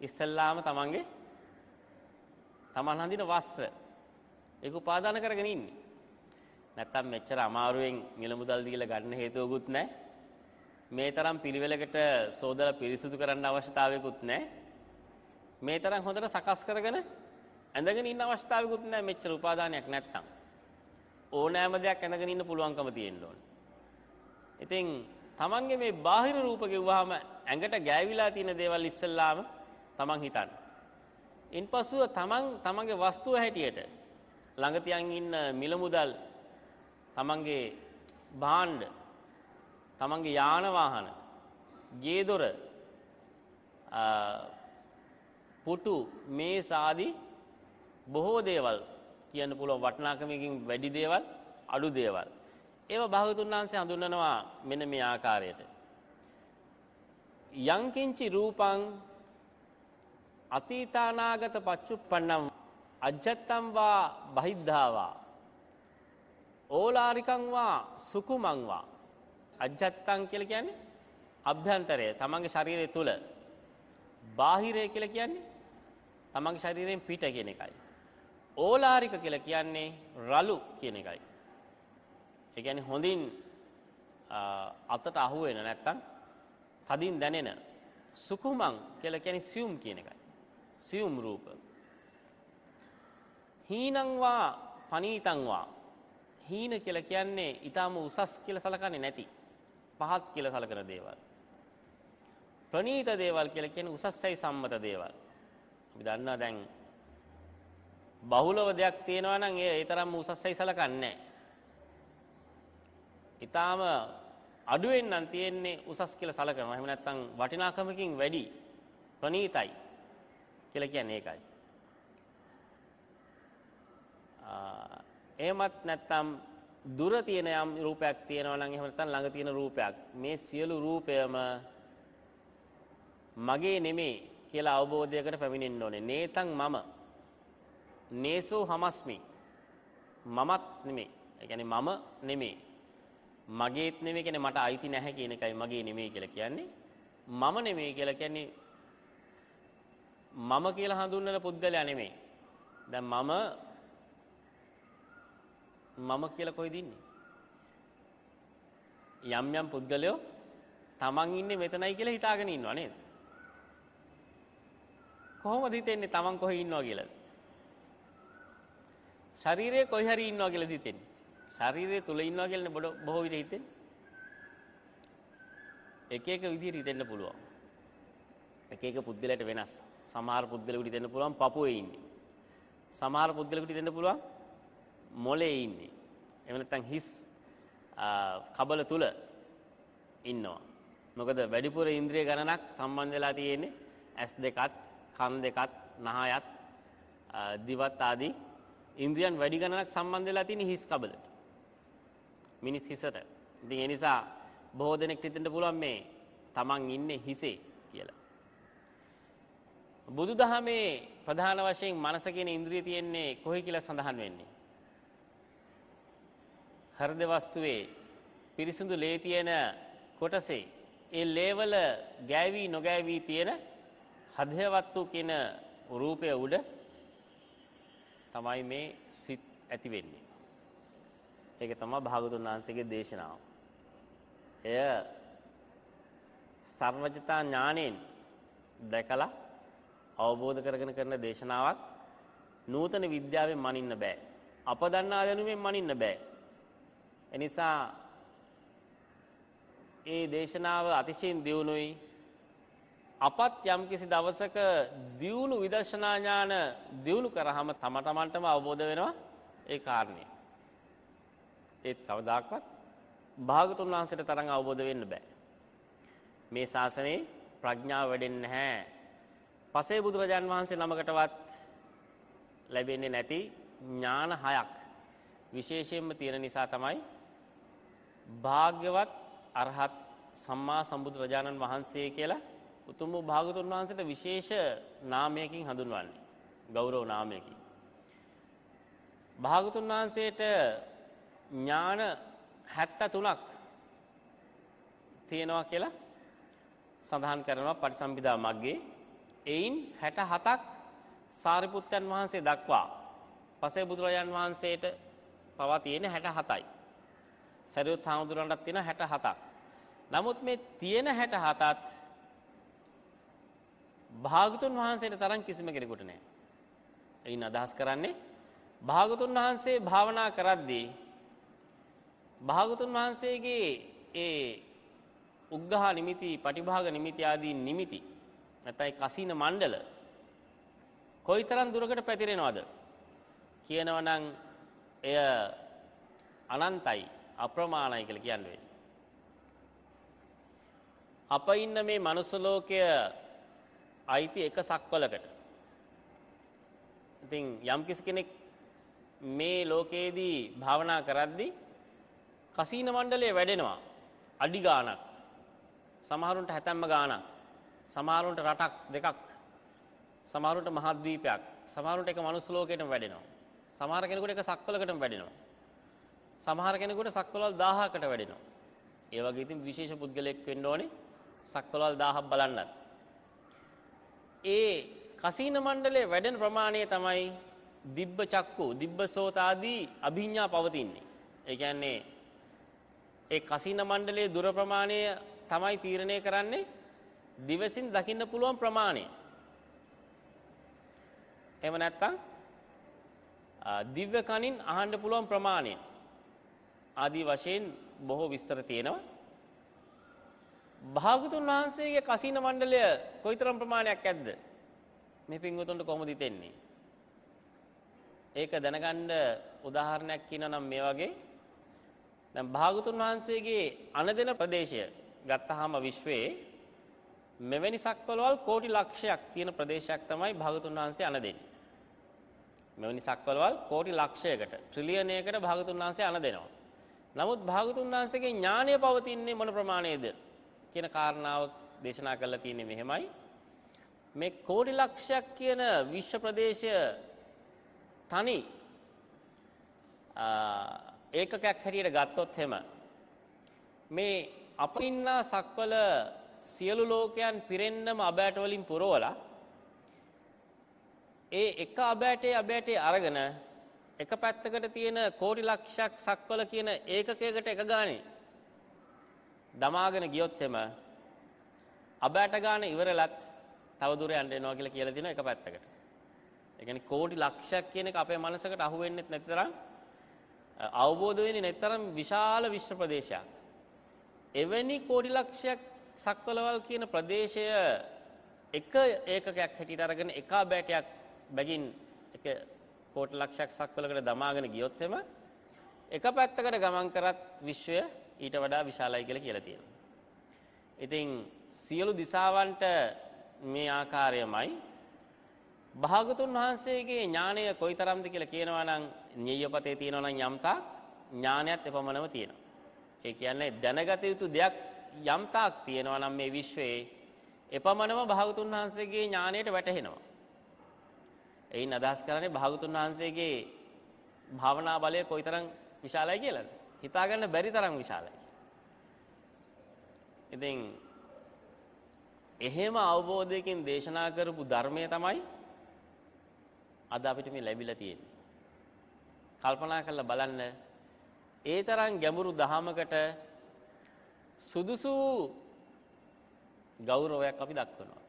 ඉස්සල්ලාම තමන්ගේ තමන් හඳින වස්ත්‍ර ඒක උපාදාන කරගෙන ඉන්නේ. නැත්තම් මෙච්චර අමාරුවෙන් මිල මුදල් දීලා ගන්න හේතුවකුත් නැහැ. මේ තරම් පිළිවෙලකට සෝදලා පිරිසිදු කරන්න අවශ්‍යතාවයකුත් නැහැ. මේ තරම් හොඳට සකස් කරගෙන ඇඳගෙන ඉන්න අවස්ථාවකුත් නැහැ මෙච්චර උපාදානයක් නැත්තම්. ඕනෑම දෙයක් ඇඳගෙන ඉන්න පුළුවන්කම තියෙන්න ඕනේ. ඉතින් Tamange මේ බාහිර රූප ගෙව්වහම ඇඟට ගෑවිලා තියෙන දේවල් ඉස්සල්ලාම Taman හිතන්න. ඉන්පසුව තමන් තමන්ගේ වස්තුව හැටියට ළඟ තියන් ඉන්න මිල මුදල් තමන්ගේ භාණ්ඩ තමන්ගේ යාන වාහන ගේ දොර පුටු මේ සාදි බොහෝ දේවල් කියන්න පුළුවන් වටිනාකමකින් වැඩි දේවල් අඩු දේවල් ඒව භාගතුන් වහන්සේ හඳුන්වනවා මෙන්න මේ ආකාරයට. යංකින්චි රූපං අතීතානාගත පච්චුප්පන්නම් අජ්ජත්තම් වා බහිද්ධාවා. ඕලාරිකං වා සුකුමං වා. අජ්ජත්තං කියලා කියන්නේ අභ්‍යන්තරය තමන්ගේ ශරීරය තුල බාහිරය කියලා කියන්නේ තමන්ගේ ශරීරයෙන් පිට කියන එකයි. ඕලාරික කියලා කියන්නේ රළු කියන එකයි. ඒ කියන්නේ හොඳින් අතට අහු වෙන නැත්තම් තදින් දැනෙන සුකුමං කියලා කියන්නේ සියුම් කියන එකයි සියුම් රූප. හීනංවා පනීතංවා හීන කියලා කියන්නේ ඊටාම උසස් කියලා සලකන්නේ නැති පහත් කියලා සලකන දේවල්. ප්‍රනීත දේවල් කියලා කියන්නේ උසස්යි සම්මත දේවල්. අපි දන්නවා දැන් බහුලව දෙයක් තියෙනවා නම් ඒ ඒ තරම්ම උසස්යි සලකන්නේ නැහැ. ඊටාම අඩුවෙන් නම් තියෙන්නේ උසස් කියලා සලකනවා. එහෙම නැත්නම් වටිනාකමකින් වැඩි ප්‍රනීතයි කියලා කියන්නේ ඒකයි. එහෙමත් නැත්නම් දුර තියෙන යම් රූපයක් තියෙනවා නම් එහෙම නැත්නම් ළඟ තියෙන රූපයක් මේ සියලු රූපයම මගේ නෙමෙයි කියලා අවබෝධයකට පැමිණෙන්න ඕනේ. නේතං මම. නේසෝ හමස්මි. මමත් නෙමෙයි. ඒ කියන්නේ මම නෙමෙයි. මගේත් නෙමෙයි කියන්නේ මට අයිති නැහැ කියන එකයි මගේ නෙමෙයි කියලා කියන්නේ. මම නෙමෙයි කියලා කියන්නේ මම කියලා හඳුන්වන පුද්ගලයා නෙමෙයි. දැන් මම මම කියලා කොයිද ඉන්නේ? යම් යම් පුද්ගලයෝ තමන් ඉන්නේ මෙතනයි කියලා හිතාගෙන ඉන්නවා නේද? කොහොමද හිතෙන්නේ තමන් කොහේ ඉන්නවා කියලාද? ශරීරයේ කොයි හරි ඉන්නවා කියලා හිතෙන්නේ. ශරීරය තුල ඉන්නවා කියලානේ බොහෝ විට හිතෙන්නේ. එක එක විදිහට හිතෙන්න පුළුවන්. එක එක පුද්ගලයාට වෙනස්. සමහර පුද්ගලෙකුට දෙන්න පුළුවන් පපුවේ ඉන්නේ. සමහර පුද්ගලෙකුට දෙන්න පුළුවන් මොලේ ඉන්නේ. එහෙම නැත්නම් හිස් කබල තුල ඉන්නවා. මොකද වැඩිපුර ඉන්ද්‍රිය ගණනක් සම්බන්ධ වෙලා තියෙන්නේ ඇස් දෙකත්, කන් දෙකත්, නහයත්, දිවත් ආදී ඉන්ද්‍රියන් වැඩි ගණනක් සම්බන්ධ වෙලා තියෙන්නේ හිස් කබලට. මිනිස් හිසට. ඉතින් ඒ නිසා බොහෝ දෙනෙක් හිතෙන්න පුළුවන් මේ තමන් ඉන්නේ හිසේ කියලා. බුදුදහමේ ප්‍රධාන වශයෙන් මනස කියන ඉන්ද්‍රිය තියෙන්නේ කොහේ කියලා සඳහන් වෙන්නේ? හෘද වස්තුවේ පිරිසිදු ලේ තියෙන කොටසේ ඒ ලේවල ගෑවි නොගෑවි තියෙන හදවත්තු කියන රූපය උඩ තමයි මේ සිත් ඇති වෙන්නේ. ඒක තමයි භාගතුන් වහන්සේගේ දේශනාව. එය සර්වජතා ඥාණයෙන් දැකලා අවබෝධ කරගෙන කරන දේශනාවක් නූතන විද්‍යාවෙන් මනින්න බෑ. අප දන්නා දැනුමෙන් මනින්න බෑ. එනිසා ඒ දේශනාව අතිශයින් දියුණුයි. අපත් යම්කිසි දවසක දියුණු විදර්ශනා ඥාන දියුණු කරාම තම තමන්ටම අවබෝධ වෙනවා ඒ කාරණේ. ඒත් කවදාක්වත් භාගතුන් වහන්සේට තරම් අවබෝධ වෙන්න බෑ. මේ ශාසනයේ ප්‍රඥාව වැඩෙන්නේ නැහැ. පසේ බුදුරජාන් වහන්සේ නමකටවත් ලැබෙන්නේ නැති ඥාන හයක් විශේෂයෙන්ම තියෙන නිසා තමයි භාග්‍යවත් අරහත් සම්මා සම්බුදුරජාණන් වහන්සේ කියලා උතුම් වූ භාගතුන් වහන්සේට විශේෂ නාමයකින් හඳුන්වන්නේ ගෞරව නාමයකින් භාගතුන් වහන්සේට ඥාන 73ක් තියෙනවා කියලා සඳහන් කරනවා පටිසම්භිදා මග්ගේ එයින් 67ක් සාරිපුත්තයන් වහන්සේ දක්වා පසේ බුදුරජාන් වහන්සේට පවා තියෙන 67යි. සරියුත් හාමුදුරන්ටත් තියෙන 67ක්. නමුත් මේ තියෙන 67ත් භාගතුන් වහන්සේට තරම් කිසිම කෙනෙකුට නැහැ. එයින් අදහස් කරන්නේ භාගතුන් වහන්සේ භාවනා කරද්දී භාගතුන් වහන්සේගේ ඒ උග්ඝහ නිමිති, පටිභාග නිමිති ආදී නිමිති නැත්නම් කසින මණ්ඩල කොයිතරම් දුරකට පැතිරෙනවද කියනවනම් එය අනන්තයි අප්‍රමාණයි කියලා කියන්නේ. අප ඉන්න මේ මනුස්ස ලෝකය අයිති එක සක්වලකට. ඉතින් යම්කිසි කෙනෙක් මේ ලෝකයේදී භාවනා කරද්දී කසීන මණ්ඩලය වැඩෙනවා අඩි ගාණක්. සමහරුන්ට හැතැම්ම ගාණක්. සමහරුන්ට රටක් දෙකක්. සමහරුන්ට මහද්වීපයක්. සමහරුන්ට එක මනුස්ස ලෝකයටම වැඩෙනවා. සමහර කෙනෙකුට එක සක්වලකටම වැඩෙනවා. සමහර කෙනෙකුට සක්වලවල් 1000කට වැඩෙනවා. ඒ වගේ ඉතින් විශේෂ පුද්ගලයෙක් වෙන්න ඕනේ සක්වලවල් 1000ක් බලන්නත්. ඒ කසීන මණ්ඩලයේ වැඩෙන ප්‍රමාණය තමයි දිබ්බ චක්කු, දිබ්බ සෝත ආදී අභිඥා පවතින්නේ. ඒ කියන්නේ ඒ කසීන මණ්ඩලයේ දුර ප්‍රමාණය තමයි තීරණය කරන්නේ දිවසින් දකින්න පුළුවන් ප්‍රමාණය. එහෙම නැත්නම් දිව්‍ය කනින් අහන්න පුළුවන් ප්‍රමාණය. ආදී වශයෙන් බොහෝ විස්තර තියෙනවා. භාගතුන් වහන්සේගේ කසීන මණ්ඩලය කොයිතරම් ප්‍රමාණයක් ඇද්ද? මේ පින්වතුන්ට කොහොමද හිතෙන්නේ? ඒක දැනගන්න උදාහරණයක් කියනවා නම් මේ වගේ දැන් භාගතුන් වහන්සේගේ අනදෙන ප්‍රදේශය ගත්තාම විශ්වයේ මෙවැනි සක්වලවල් කෝටි ලක්ෂයක් තියෙන ප්‍රදේශයක් තමයි භාගතුන් වහන්සේ අනදෙන්නේ. මෙවැනි සක්වලවල් කෝටි ලක්ෂයකට ට්‍රිලියනයකට භාගතුන් වහන්සේ අනදෙනවා. නමුත් භාගතුන් වහන්සේගේ ඥානය පවතින්නේ මොන ප්‍රමාණයද කියන කාරණාව දේශනා කරලා තියෙන්නේ මෙහෙමයි. මේ කෝටි ලක්ෂයක් කියන විශ්ව ප්‍රදේශය තනි ඒකකයක් හැටියට ගත්තොත් එහෙම මේ අප ඉන්නා සක්වල සියලු ලෝකයන් පිරෙන්නම අබෑට වලින් පුරවලා ඒ එක අබෑටේ අබෑටේ අරගෙන එක පැත්තකට තියෙන කෝටි ලක්ෂයක් සක්වල කියන ඒකකයකට එක ගානේ දමාගෙන ගියොත් එම අබෑට ගාන ඉවරලත් තව දුර යන්න එනවා කියලා කියලා දිනවා එක පැත්තකට. ඒ කියන්නේ කෝටි ලක්ෂයක් කියන එක අපේ මනසකට අහු වෙන්නේ නැතරම් අවබෝධ වෙන්නේ නැතරම් විශාල විශ්ව ප්‍රදේශයක්. එවැනි කෝටි ලක්ෂයක් සක්වලවල් කියන ප්‍රදේශය එක ඒකකයක් හැටියට අරගෙන එක බෑටයක් බැගින් එක කෝටි ලක්ෂයක් සක්වලකට දමාගෙන ගියොත් එම එක පැත්තකට ගමන් කරත් විශ්වය ඊට වඩා විශාලයි කියලා කියලා තියෙනවා. ඉතින් සියලු දිසාවන්ට මේ ආකාරයමයි භාගතුන් වහන්සේගේ ඥානය කොයිතරම්ද කියලා කියනවා නම් ඤෙය්‍යපතේ තියෙනවා නම් යම්තා ඥානයත් එපමණම තියෙනවා. ඒ කියන්නේ දැනගත යුතු දෙයක් යම්තාක් තියෙනවා නම් මේ විශ්වයේ එපමණම භාගතුන් වහන්සේගේ ඥානයට වැටහෙනවා. එයින් අදහස් කරන්නේ භාගතුන් වහන්සේගේ භාවනා බලය කොයිතරම් විශාලයි කියලාද? හිතාගන්න බැරි තරම් විශාලයි. ඉතින් එහෙම අවබෝධයකින් දේශනා කරපු ධර්මය තමයි අද අපිට මේ ලැබිලා තියෙන්නේ. කල්පනා කරලා බලන්න ඒ තරම් ගැඹුරු දහමකට සුදුසු ගෞරවයක් අපි දක්වනවා.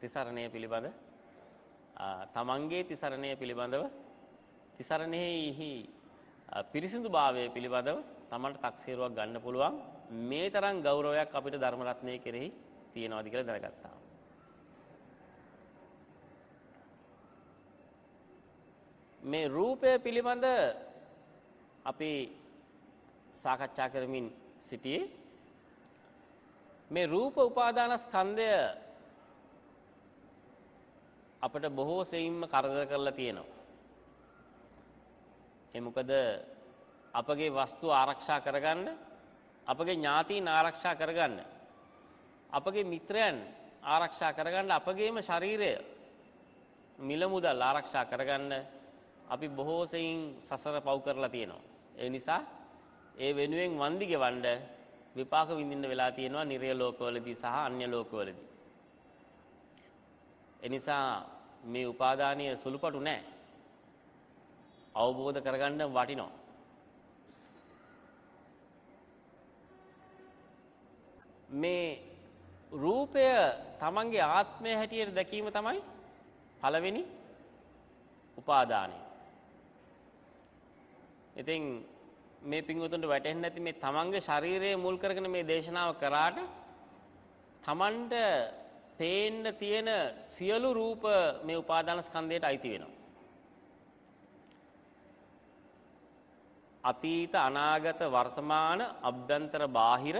තිසරණය පිළිබඳ තමන්ගේ තිසරණය පිළිබඳව තිසරණයෙහි පිරිසිදු භාවය පිළිබඳව තමන්ට තක්සේරුවක් ගන්න පුළුවන් මේ තරම් ගෞරවයක් අපිට ධර්ම රත්නය කෙරෙහි තියෙනවාද කියලා දැනගත්තා. මේ රූපය පිළිබඳ අපි සාකච්ඡා කරමින් සිටියේ මේ රූප උපාදානස්කන්ධය අපට බොහෝ සෙයින්ම කරදර කරලා තියෙනවා. ඒ මොකද අපගේ වස්තු ආරක්ෂා කරගන්න අපගේ ඥාතීන් ආරක්ෂා කරගන්න අපගේ මිත්‍රයන් ආරක්ෂා කරගන්න අපගේම ශරීරය මිල මුදල් ආරක්ෂා කරගන්න අපි බොහෝ සෙයින් සසර පව් කරලා තියෙනවා. ඒ නිසා ඒ වෙනුවෙන් වන්දි ගෙවන්න විපාක විඳින්න වෙලා තියෙනවා නිර්ය ලෝකවලදී සහ අන්‍ය ලෝකවලදී. එනිසා මේ උපාදානීය සුළුපටු නෑ. අවබෝධ කරගන්න වටිනවා. මේ රූපය තමන්ගේ ආත්මය හැටියට දැකීම තමයි පළවෙනි උපාදානය. ඉතින් මේ පින්වතුන්ට වැටහෙන්නේ නැති මේ තමන්ගේ ශරීරය මුල් කරගෙන මේ දේශනාව කරාට තමන්ට පේන්න තියෙන සියලු රූප මේ උපාදාන ස්කන්ධයට අයිති වෙනවා. අතීත අනාගත වර්තමාන අභ්‍යන්තර බාහිර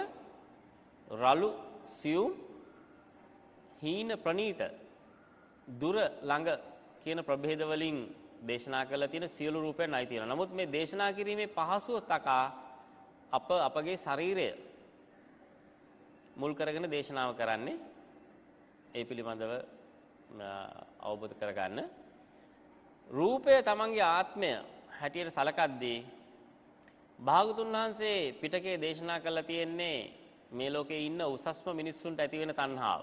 රළු සියුම් හීන ප්‍රනීත දුර ළඟ කියන ප්‍රභේද වලින් දේශනා කරලා තියෙන සියලු රූපයන් අයිති වෙනවා. නමුත් මේ දේශනා කිරීමේ පහසුව තකා අප අපගේ ශරීරය මුල් කරගෙන දේශනාව කරන්නේ ඒ පිළිබඳව අවබෝධ කරගන්න. රූපය තමන්ගේ ආත්මය හැටියට සලකද්දී භාගතුන් වහන්සේ පිටකේ දේශනා කරලා තියෙන්නේ මේ ලෝකේ ඉන්න උසස්ම මිනිස්සුන්ට ඇති වෙන තණ්හාව.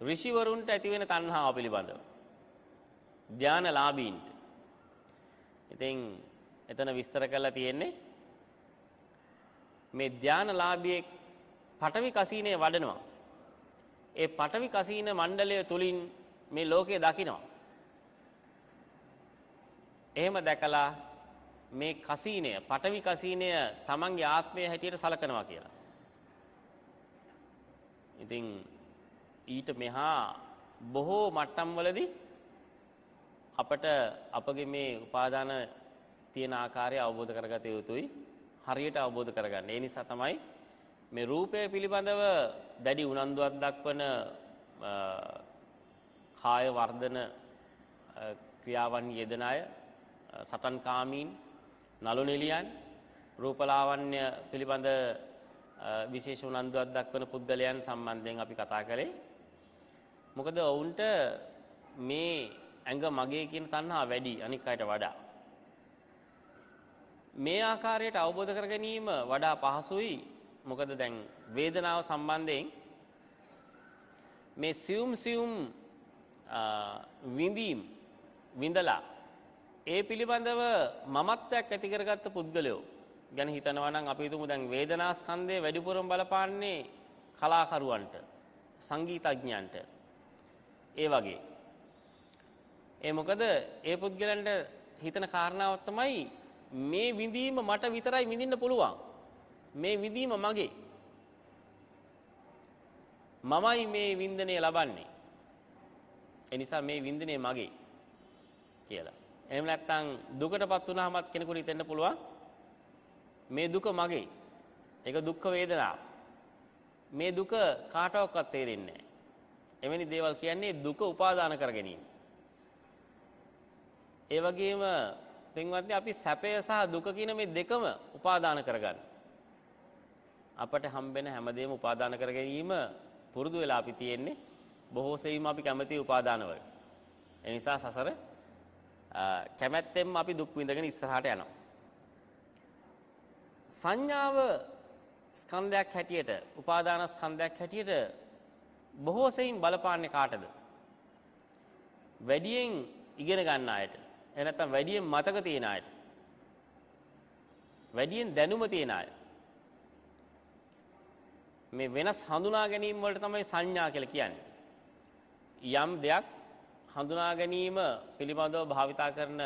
ඍෂිවරුන්ට ඇති වෙන තණ්හාව පිළිබඳව. ධානලාභීන්ට. ඉතින් එතන විස්තර කරලා තියෙන්නේ මේ ධානලාභියේ පටවි කසීනේ වඩනවා. ඒ පටවි කසීන මණ්ඩලය තුලින් මේ ලෝකය දකිනවා. එහෙම දැකලා මේ කසීනය පටවි කසීනය තමන්ගේ ආත්මය හැටියට සලකනවා කියලා. ඉතින් ඊට මෙහා බොහෝ මට්ටම්වලදී අපට අපගේ මේ උපාදාන තියෙන ආකාරය අවබෝධ කරගත යුතුයි. හරියට අවබෝධ කරගන්න. ඒ නිසා තමයි මේ රූපය පිළිබඳව දැඩි උනන්දුවක් දක්වන කාය වර්ධන ක්‍රියාවන් යෙදෙන අය සතන්කාමීන් නළු නිලියන් රූපලාවන්‍ය පිළිබඳ විශේෂ උනන්දුවක් දක්වන පුද්ගලයන් සම්බන්ධයෙන් අපි කතා කළේ මොකද ඔවුන්ට මේ ඇඟ මගේ කියන තණ්හා වැඩි අනික් අයට වඩා. මේ ආකාරයට අවබෝධ කර ගැනීම වඩා පහසුයි. මොකද දැන් වේදනාව සම්බන්ධයෙන් මේ සියුම් සියුම් විඳීම් විඳලා ඒ පිළිබඳව මමත්වයක් ඇති කරගත්ත පුද්ගලයෝ ගැන හිතනවා නම් අපි හිතමු දැන් වේදනා ස්කන්ධය වැඩිපුරම බලපාන්නේ කලාකරුවන්ට සංගීතඥයන්ට. ඒ වගේ. ඒ මොකද ඒ පුද්ගලයන්ට හිතන කාරණාවක් තමයි මේ විඳීම මට විතරයි විඳින්න පුළුවන් මේ විඳීම මගේ. මමයි මේ වින්දනය ලබන්නේ. එනිසා මේ වින්දනය මගේ කියලා. එහෙම නැත්නම් දුකටපත් වුණාමත් කෙනෙකුට හිතෙන්න පුළුවන් මේ දුක මගේ. ඒක දුක්ඛ වේදනාව. මේ දුක කාටවත් තේරෙන්නේ නැහැ. එවැනි දේවල් කියන්නේ දුක උපාදාන කර ගැනීම. ඒ වගේම පින්වත්නි අපි සැපය සහ දුක කියන මේ දෙකම උපාදාන කරගන්න. අපට හම්බෙන හැමදේම උපාදාන කර ගැනීම පුරුදු වෙලා අපි තියෙන්නේ බොහෝ සෙයින් අපි කැමති උපාදාන වලට. ඒ නිසා සසර කැමැත්තෙන්ම අපි දුක් විඳගෙන ඉස්සරහට යනවා. සංඥාව ස්කන්ධයක් හැටියට උපාදාන ස්කන්ධයක් හැටියට බොහෝ සෙයින් බලපාන්නේ කාටද? වැඩියෙන් ඉගෙන ගන්න අයට. එහෙ නැත්නම් වැඩියෙන් මතක තියන අයට. වැඩියෙන් දැනුම තියන අය. මේ වෙනස් හඳුනා ගැනීම වලට තමයි සංඥා කියලා කියන්නේ. යම් දෙයක් හඳුනා ගැනීම පිළිබඳව භාවිතා කරන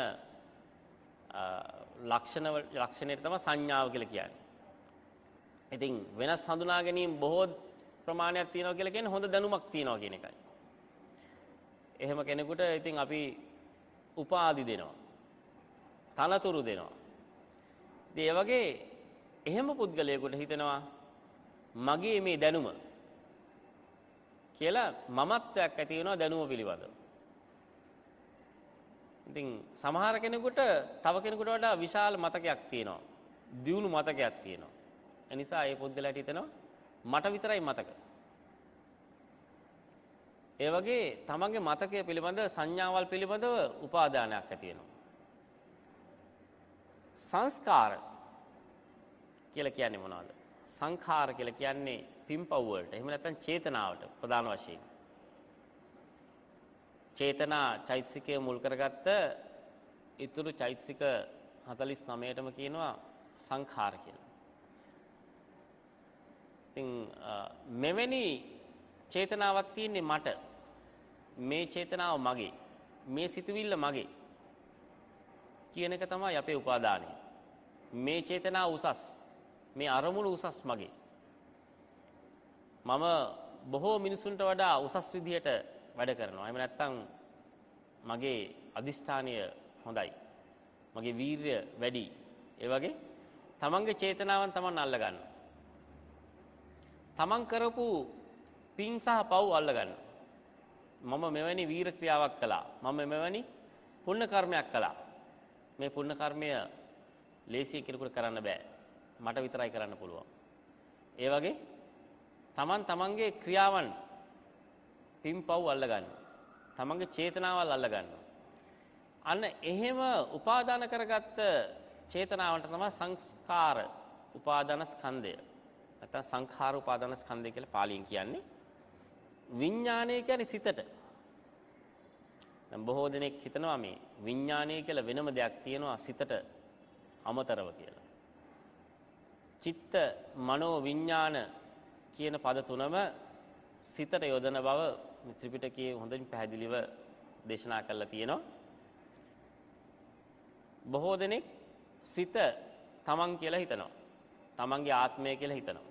ලක්ෂණ ලක්ෂණයට තමයි සංඥාව කියලා කියන්නේ. ඉතින් වෙනස් හඳුනා ගැනීම බොහෝ ප්‍රමාණයක් තියෙනවා කියලා කියන්නේ හොඳ දැනුමක් තියෙනවා කියන එකයි. එහෙම කෙනෙකුට ඉතින් අපි උපාදි දෙනවා. තනතුරු දෙනවා. ඉතින් ඒ වගේ එහෙම පුද්ගලයෙකුට හිතෙනවා මගේ මේ දැනුම කියලා මමත්වයක් ඇති වෙනවා දැනුම පිළිබඳව. ඉතින් සමහර කෙනෙකුට තව කෙනෙකුට වඩා විශාල මතකයක් තියෙනවා. දියුණු මතකයක් තියෙනවා. ඒ නිසා ඒ පුද්ගලයාට හිතෙනවා මට විතරයි මතක. ඒ වගේ තමන්ගේ මතකය පිළිබඳව සංඥාවල් පිළිබඳව උපාදානයක් ඇති වෙනවා. සංස්කාර කියලා කියන්නේ මොනවද? සංඛාර කියලා කියන්නේ පිම්පව් වලට. එහෙම නැත්නම් චේතනාවට ප්‍රධාන වශයෙන්. චේතනා චෛතසිකය මුල් කරගත්ත ඊතුරු චෛතසික 49ටම කියනවා සංඛාර කියලා. ඉතින් මෙවැනි චේතනාවක් තියෙන්නේ මට. මේ චේතනාව මගේ. මේ සිතුවිල්ල මගේ. කියන එක තමයි අපේ උපාදානය. මේ චේතනාව උසස්. මේ අරමුණු උසස් මගේ. මම බොහෝ මිනිසුන්ට වඩා උසස් විදිහට වැඩ කරනවා. එහෙම නැත්නම් මගේ අදිෂ්ඨානය හොඳයි. මගේ වීරිය වැඩි. ඒ වගේ තමන්ගේ චේතනාවන් තමන් අල්ල ගන්නවා. තමන් කරපු පින් සහ පව් අල්ල ගන්නවා. මම මෙවැනි වීර ක්‍රියාවක් කළා. මම මෙවැනි පුණ්‍ය කර්මයක් කළා. මේ පුණ්‍ය කර්මය ලේසියෙන් කෙනෙකුට කරන්න බෑ. මට විතරයි කරන්න පුළුවන්. ඒ වගේ තමන් තමන්ගේ ක්‍රියාවන් පින්පව් අල්ල ගන්නවා. තමන්ගේ චේතනාවල් අල්ල ගන්නවා. අන්න එහෙම උපාදාන කරගත්ත චේතනාවට තමයි සංස්කාර උපාදාන ස්කන්ධය. නැත්නම් සංඛාර උපාදාන ස්කන්ධය කියලා පාලියෙන් කියන්නේ. විඥානය කියන්නේ සිතට. දැන් බොහෝ දෙනෙක් හිතනවා මේ විඥානය කියලා වෙනම දෙයක් තියෙනවා සිතට අමතරව කියලා. චිත්ත මනෝ විඥාන කියන පද තුනම සිතට යොදන බව ත්‍රිපිටකයේ හොඳින් පැහැදිලිව දේශනා කරලා තියෙනවා. බොහෝ දෙනෙක් සිත තමන් කියලා හිතනවා. තමන්ගේ ආත්මය කියලා හිතනවා.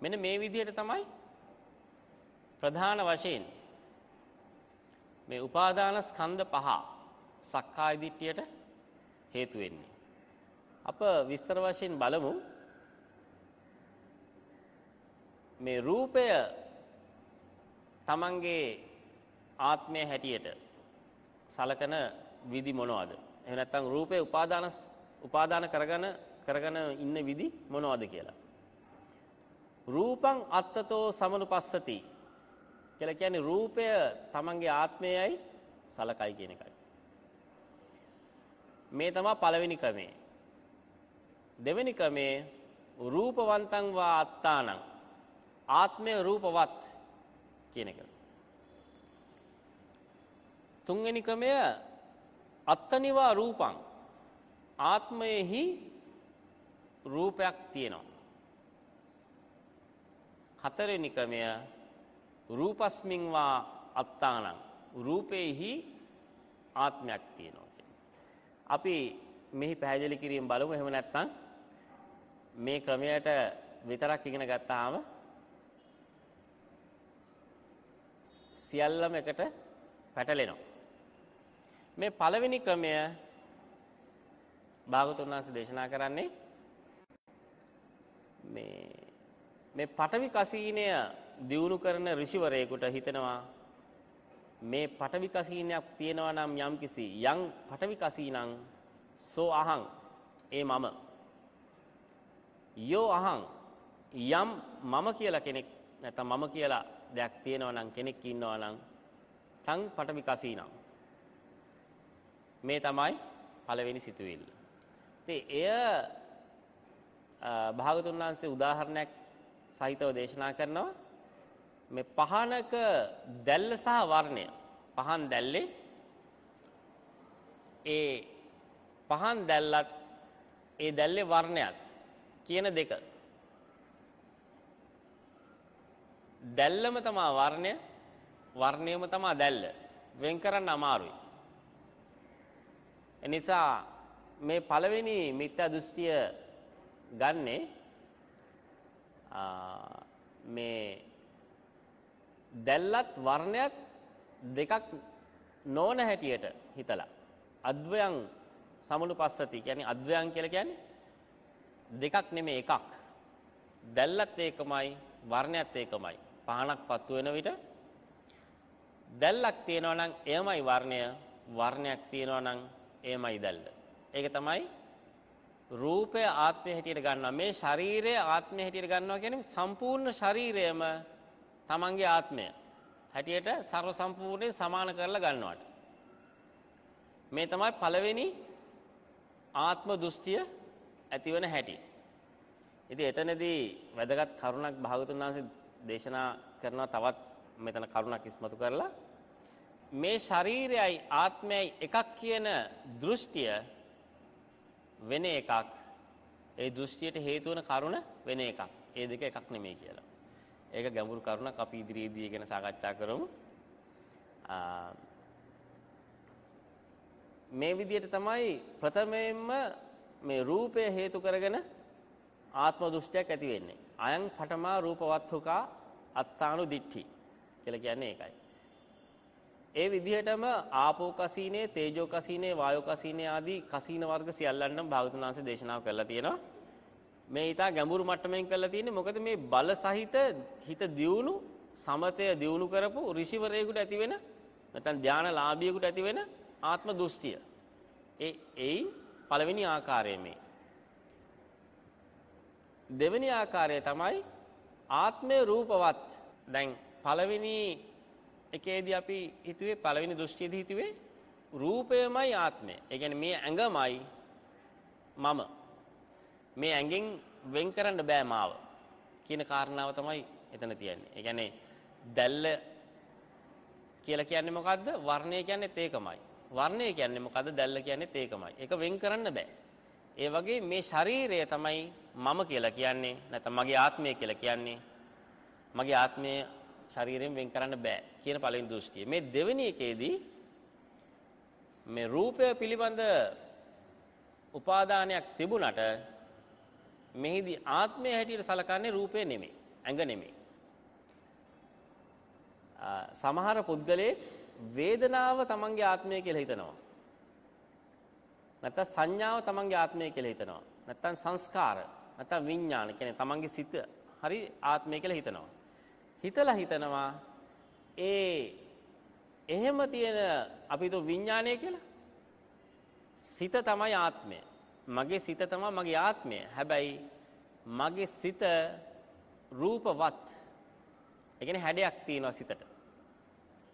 මෙන්න මේ විදිහට තමයි ප්‍රධාන වශයෙන් මේ උපාදාන ස්කන්ධ පහ සක්කාය දිට්ඨියට හේතු වෙන්නේ. අප විස්තර වශයෙන් බලමු මේ රූපය තමන්ගේ ආත්මය හැටියට සලකන විදි මොනවද? එහෙම නැත්නම් රූපේ උපාදාන උපාදාන කරගෙන කරගෙන ඉන්න විදි මොනවද කියලා. රූපං අත්තතෝ සමනුපස්සති කියලා කියන්නේ රූපය තමන්ගේ ආත්මයයි සලකයි කියන එකයි. මේ තමයි පළවෙනි ක්‍රමය. දෙවෙනි ක්‍රමේ රූපවන්තං වා අත්තානං ආත්මය රූපවත් කියන එක. තුන්වෙනි ක්‍රමය අත්තනිවා රූපං ආත්මයෙහි රූපයක් තියෙනවා. හතරවෙනි ක්‍රමය රූපස්මින් වා අත්තානං. රූපේහි ආත්මයක් තියෙනවා අපි මෙහි පැහැදිලි කිරීම බලමු. එහෙම නැත්නම් මේ ක්‍රමයට විතරක් ඉගෙන ගත්තාම සියල්ලම එකට පැටලෙනවා. මේ පළවෙනි ක්‍රමය භාගතුන් වහන්සේ දේශනා කරන්නේ මේ මේ පටවි කසීනය දියුණු කරන ඍෂිවරයෙකුට හිතෙනවා මේ පටවි කසීනයක් තියෙනවා නම් යම්කිසි යම් පටවි කසීනං සෝ අහං ඒ මම. යෝ අහං යම් මම කියලා කෙනෙක් නැත්නම් මම කියලා දෙයක් තියෙනවා නම් කෙනෙක් ඉන්නවා නම් තං පටවි කසීනං. මේ තමයි පළවෙනි සිතුවිල්ල. ඉතින් එය භාගතුන් වහන්සේ උදාහරණයක් සහිතව දේශනා කරනවා. මේ පහනක දැල්ල සහ වර්ණය. පහන් දැල්ලේ ඒ පහන් දැල්ලත් ඒ දැල්ලේ වර්ණයත් කියන දෙක. දැල්ලම තමා වර්ණය වර්ණයම තමා දැල්ල. වෙන් කරන්න අමාරුයි. එනිසා මේ පළවෙනි මිත්‍යා දෘෂ්ටිය ගන්නේ මේ දැල්ලත් වර්ණයක් දෙකක් නොවන හැටියට හිතලා. අද්වයන් සමුනුපස්සති කියන්නේ අද්වයන් කියලා කියන්නේ දෙකක් නෙමෙයි එකක්. දැල්ලත් ඒකමයි වර්ණයත් ඒකමයි. පහනක් පත්තු වෙන විට දැල්ලක් තියෙනවා නම් එයමයි වර්ණය වර්ණයක් තියෙනවා නම් එයමයි දැල්ල. ඒක තමයි රූපය ආත්මය හැටියට ගන්නවා. මේ ශරීරය ආත්මය හැටියට ගන්නවා කියන්නේ සම්පූර්ණ ශරීරයම තමන්ගේ ආත්මය හැටියට ਸਰව සම්පූර්ණයෙන් සමාන කරලා ගන්නවට මේ තමයි පළවෙනි ආත්ම දෘෂ්ටිය ඇතිවන හැටි. ඉතින් එතනදී වැදගත් කරුණක් භාගතුන් වහන්සේ දේශනා කරනවා තවත් මෙතන කරුණක් ඉස්මතු කරලා මේ ශරීරයයි ආත්මයයි එකක් කියන දෘෂ්ටිය වෙන එකක් ඒ දෘෂ්ටියට හේතු වන කරුණ වෙන එකක්. ඒ දෙක එකක් නෙමෙයි කියලා. ඒක ගැඹුරු කරුණක් අපි ඉදිරියේදී ගැන සාකච්ඡා කරමු. මේ විදිහට තමයි ප්‍රථමයෙන්ම මේ රූපය හේතු කරගෙන ආත්ම දෘෂ්ටියක් ඇති වෙන්නේ. අයං පඨමා රූපවත්තුකා අත්තානු දිට්ඨි කියලා කියන්නේ ඒකයි. ඒ විදිහටම ආපෝ කසීනේ, තේජෝ කසීනේ, වායෝ කසීනේ ආදී කසීන වර්ග සියල්ලන්ම භාගතුන් වහන්සේ දේශනා කරලා තියෙනවා. මේ ඊට ගැඹුරු මට්ටමින් කරලා තියෙන්නේ මොකද මේ බල සහිත හිත දියුණු සමතය දියුණු කරපු ඍෂිවරයෙකුට ඇති වෙන නැත්නම් ධානලාභියෙකුට ඇති වෙන ආත්ම දෘෂ්ටිය. ඒ එයි පළවෙනි ආකාරය මේ. දෙවෙනි ආකාරය තමයි ආත්මය රූපවත්. දැන් පළවෙනි එකේදී අපි හිතුවේ පළවෙනි දෘෂ්ටියේදී හිතුවේ රූපයමයි ආත්මය. ඒ කියන්නේ මේ ඇඟමයි මම. මේ ඇඟෙන් වෙන් කරන්න බෑ මාව කියන කාරණාව තමයි එතන තියෙන්නේ. ඒ කියන්නේ දැල්ල කියලා කියන්නේ මොකද්ද? වර්ණය කියන්නේත් ඒකමයි. වර්ණය කියන්නේ මොකද්ද? දැල්ල කියන්නේත් ඒකමයි. ඒක වෙන් කරන්න බෑ. ඒ වගේ මේ ශරීරය තමයි මම කියලා කියන්නේ නැත්නම් මගේ ආත්මය කියලා කියන්නේ. මගේ ආත්මය ශරීරයෙන් වෙන් කරන්න බෑ කියන පළවෙනි දෘෂ්ටිය. මේ දෙවෙනි එකේදී මේ රූපය පිළිබඳ උපාදානයක් තිබුණට මෙහිදී ආත්මය හැටියට සලකන්නේ රූපය නෙමෙයි, ඇඟ නෙමෙයි. සමහර පුද්ගලයෙක් වේදනාව තමන්ගේ ආත්මය කියලා හිතනවා. නැත්නම් සංඥාව තමන්ගේ ආත්මය කියලා හිතනවා. නැත්නම් සංස්කාර, නැත්නම් විඥාන කියන්නේ තමන්ගේ සිත හරි ආත්මය කියලා හිතනවා. හිතලා හිතනවා ඒ එහෙම තියෙන අපි તો විඥානය කියලා. සිත තමයි ආත්මය. මගේ සිත තමයි මගේ ආත්මය. හැබැයි මගේ සිත රූපවත්. ඒ කියන්නේ හැඩයක් තියෙනවා සිතට.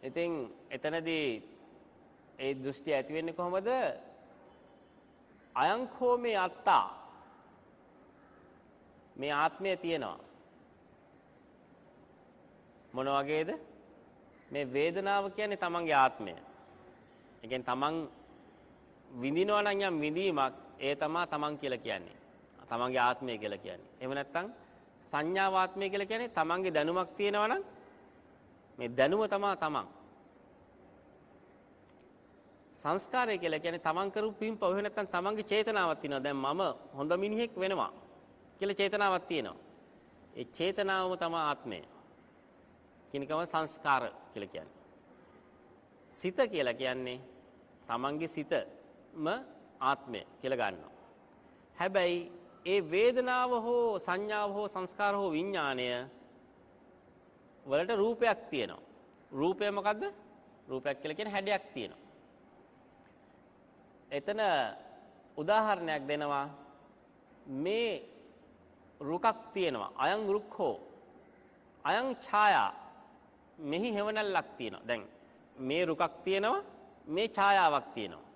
ඉතින් එතනදී ඒ දෘෂ්ටි ඇති වෙන්නේ කොහොමද? අයංකෝ මේ අත්තා මේ ආත්මය තියෙනවා. මොන වගේද? මේ වේදනාව කියන්නේ තමන්ගේ ආත්මය. ඒ කියන්නේ තමන් විඳිනවා නම් යම් විඳීමක් ඒ තමා තමන් කියලා කියන්නේ. තමන්ගේ ආත්මය කියලා කියන්නේ. එහෙම නැත්නම් සංඥාව ආත්මය කියලා කියන්නේ තමන්ගේ දැනුමක් තියෙනවා නම් මේ දැනුම තමා තමන්. සංස්කාරය කියලා කියන්නේ තමන් කරපු පින්පව එහෙ නැත්නම් තමන්ගේ චේතනාවක් තියෙනවා. දැන් මම හොඳ මිනිහෙක් වෙනවා කියලා චේතනාවක් තියෙනවා. ඒ චේතනාවම තමයි ආත්මය. කිනකම සංස්කාර කියලා කියන්නේ. සිත කියලා කියන්නේ තමන්ගේ සිතම ආත්මය කියලා ගන්නවා. හැබැයි ඒ වේදනාව හෝ සංඥාව හෝ සංස්කාර හෝ විඥාණය වලට රූපයක් තියෙනවා. රූපය මොකද්ද? රූපයක් කියලා කියන හැඩයක් තියෙනවා. එතන උදාහරණයක් දෙනවා මේ රුකක් තියෙනවා. අයං රුක්ඛෝ. අයං ඡායා. මෙහි හෙවණල්ලක් තියෙනවා. දැන් මේ රුකක් තියෙනවා මේ ඡායාවක් තියෙනවා.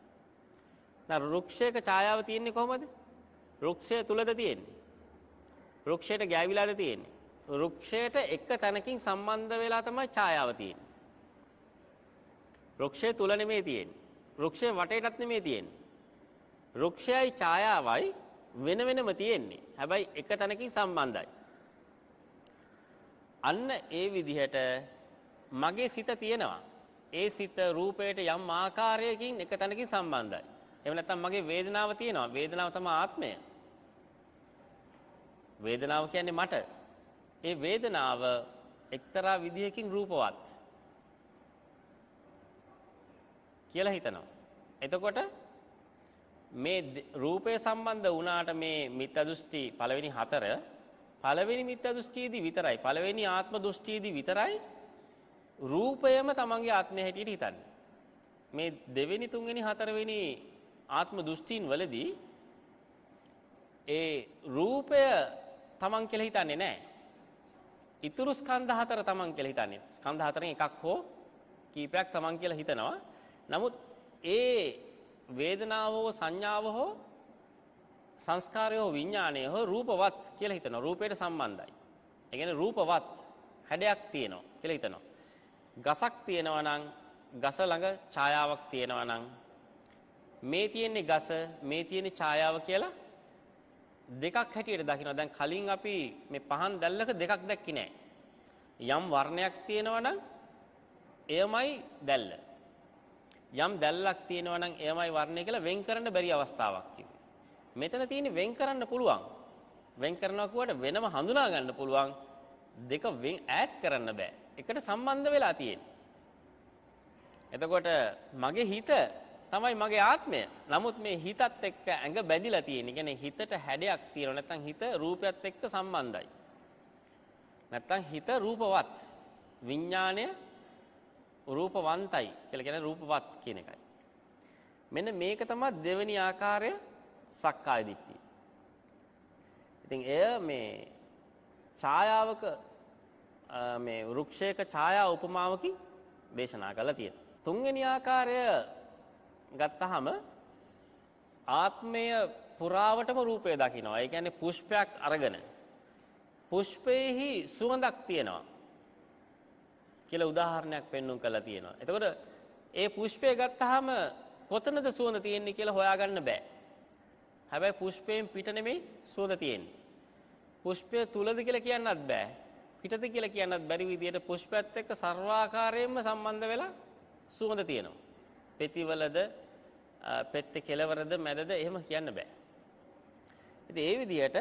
දැන් රුක්ෂයක ඡායාව තියෙන්නේ කොහොමද? රුක්ෂය තුලද තියෙන්නේ. රුක්ෂයට ගෑවිලාද තියෙන්නේ. රුක්ෂයට එක තැනකින් සම්බන්ධ වෙලා තමයි ඡායාව තියෙන්නේ. රුක්ෂය තුල නෙමෙයි තියෙන්නේ. රුක්ෂය වටේටත් නෙමෙයි තියෙන්නේ. රුක්ෂයයි ඡායාවයි වෙන වෙනම තියෙන්නේ. හැබැයි එක තැනකින් සම්බන්ධයි. අන්න ඒ විදිහට මගේ සිත තියෙනවා. ඒ සිත රූපයට යම් ආකාරයකින් එක තැනකින් සම්බන්ධයි. එහෙම නැත්නම් මගේ වේදනාව තියෙනවා. වේදනාව තමයි ආත්මය. වේදනාව කියන්නේ මට. ඒ වේදනාව එක්තරා විදිහකින් රූපවත්. කියලා හිතනවා. එතකොට මේ රූපය සම්බන්ධ වුණාට මේ මිත්‍යා දෘෂ්ටි පළවෙනි හතර පළවෙනි මිත්‍යා දෘෂ්ටියේදී විතරයි පළවෙනි ආත්ම දෘෂ්ටියේදී විතරයි රූපයම තමන්ගේ ආත්මය හැටියට හිතන්නේ. මේ දෙවෙනි තුන්වෙනි හතරවෙනි ආත්ම දෘෂ්ටීන් වලදී ඒ රූපය තමන් කියලා හිතන්නේ නැහැ. ඊතුරු ස්කන්ධ හතර තමන් කියලා හිතන්නේ. ස්කන්ධ හතරෙන් එකක් හෝ කීපයක් තමන් කියලා හිතනවා. නමුත් ඒ වේදනාව හෝ සංඥාව හෝ සංස්කාරය හෝ විඥානය හෝ රූපවත් කියලා හිතනවා. රූපයට සම්බන්ධයි. ඒ කියන්නේ රූපවත් හැඩයක් තියෙනවා කියලා හිතනවා. ගසක් තියෙනවා නම් ගස ළඟ ඡායාවක් තියෙනවා නම් මේ තියෙන්නේ ගස මේ තියෙන්නේ ඡායාව කියලා දෙකක් හැටියට දකිනවා. දැන් කලින් අපි මේ පහන් දැල්ලක දෙකක් දැක්කේ නෑ. යම් වර්ණයක් තියෙනවා නම් එයමයි දැල්ල. යම් දැල්ලක් තියෙනවා නම් එයමයි වර්ණය කියලා වෙන් කරන්න බැරි අවස්ථාවක් කිව්වේ. මෙතන තියෙන්නේ වෙන් කරන්න පුළුවන්. වෙන් කරනවා කියුවට වෙනම හඳුනා ගන්න පුළුවන්. දෙක ඈත් කරන්න බෑ. එකට සම්බන්ධ වෙලා තියෙන්නේ. එතකොට මගේ හිත තමයි මගේ ආත්මය. නමුත් මේ හිතත් එක්ක ඇඟ බැඳිලා තියෙන. කියන්නේ හිතට හැඩයක් තියෙනවා. නැත්නම් හිත රූපයත් එක්ක සම්බන්ධයි. නැත්නම් හිත රූපවත්. විඥාණය රූපවන්තයි කියලා කියන්නේ රූපවත් කියන එකයි. මෙන්න මේක තමයි දෙවෙනි ආකාරය සක්කාය දිට්ඨිය. ඉතින් එය මේ ඡායාවක මේ වෘක්ෂයක ඡායා උපමාවකින් දේශනා කරලා තියෙනවා. තුන්වෙනි ආකාරය ගත්තහම ආත්මය පුරාවටම රූපය දකිනවා. ඒ කියන්නේ පුෂ්පයක් අරගෙන පුෂ්පයේහි සුවඳක් තියෙනවා. කියලා උදාහරණයක් පෙන්වුම් කරලා තියෙනවා. එතකොට ඒ පුෂ්පය ගත්තාම කොතනද සුවඳ තියෙන්නේ කියලා හොයාගන්න බෑ. හැබැයි පුෂ්පයෙන් පිට නෙමෙයි සුවඳ තියෙන්නේ. පුෂ්පය තුලද කියලා කියන්නත් බෑ. පිටද කියලා කියන්නත් බැරි විදිහට පුෂ්පයත් එක්ක ਸਰවාකාරයෙන්ම සම්බන්ධ වෙලා සුවඳ තියෙනවා. පෙතිවලද පෙත්තේ කෙලවරද මැදද එහෙම කියන්න බෑ. ඉතින් ඒ විදිහට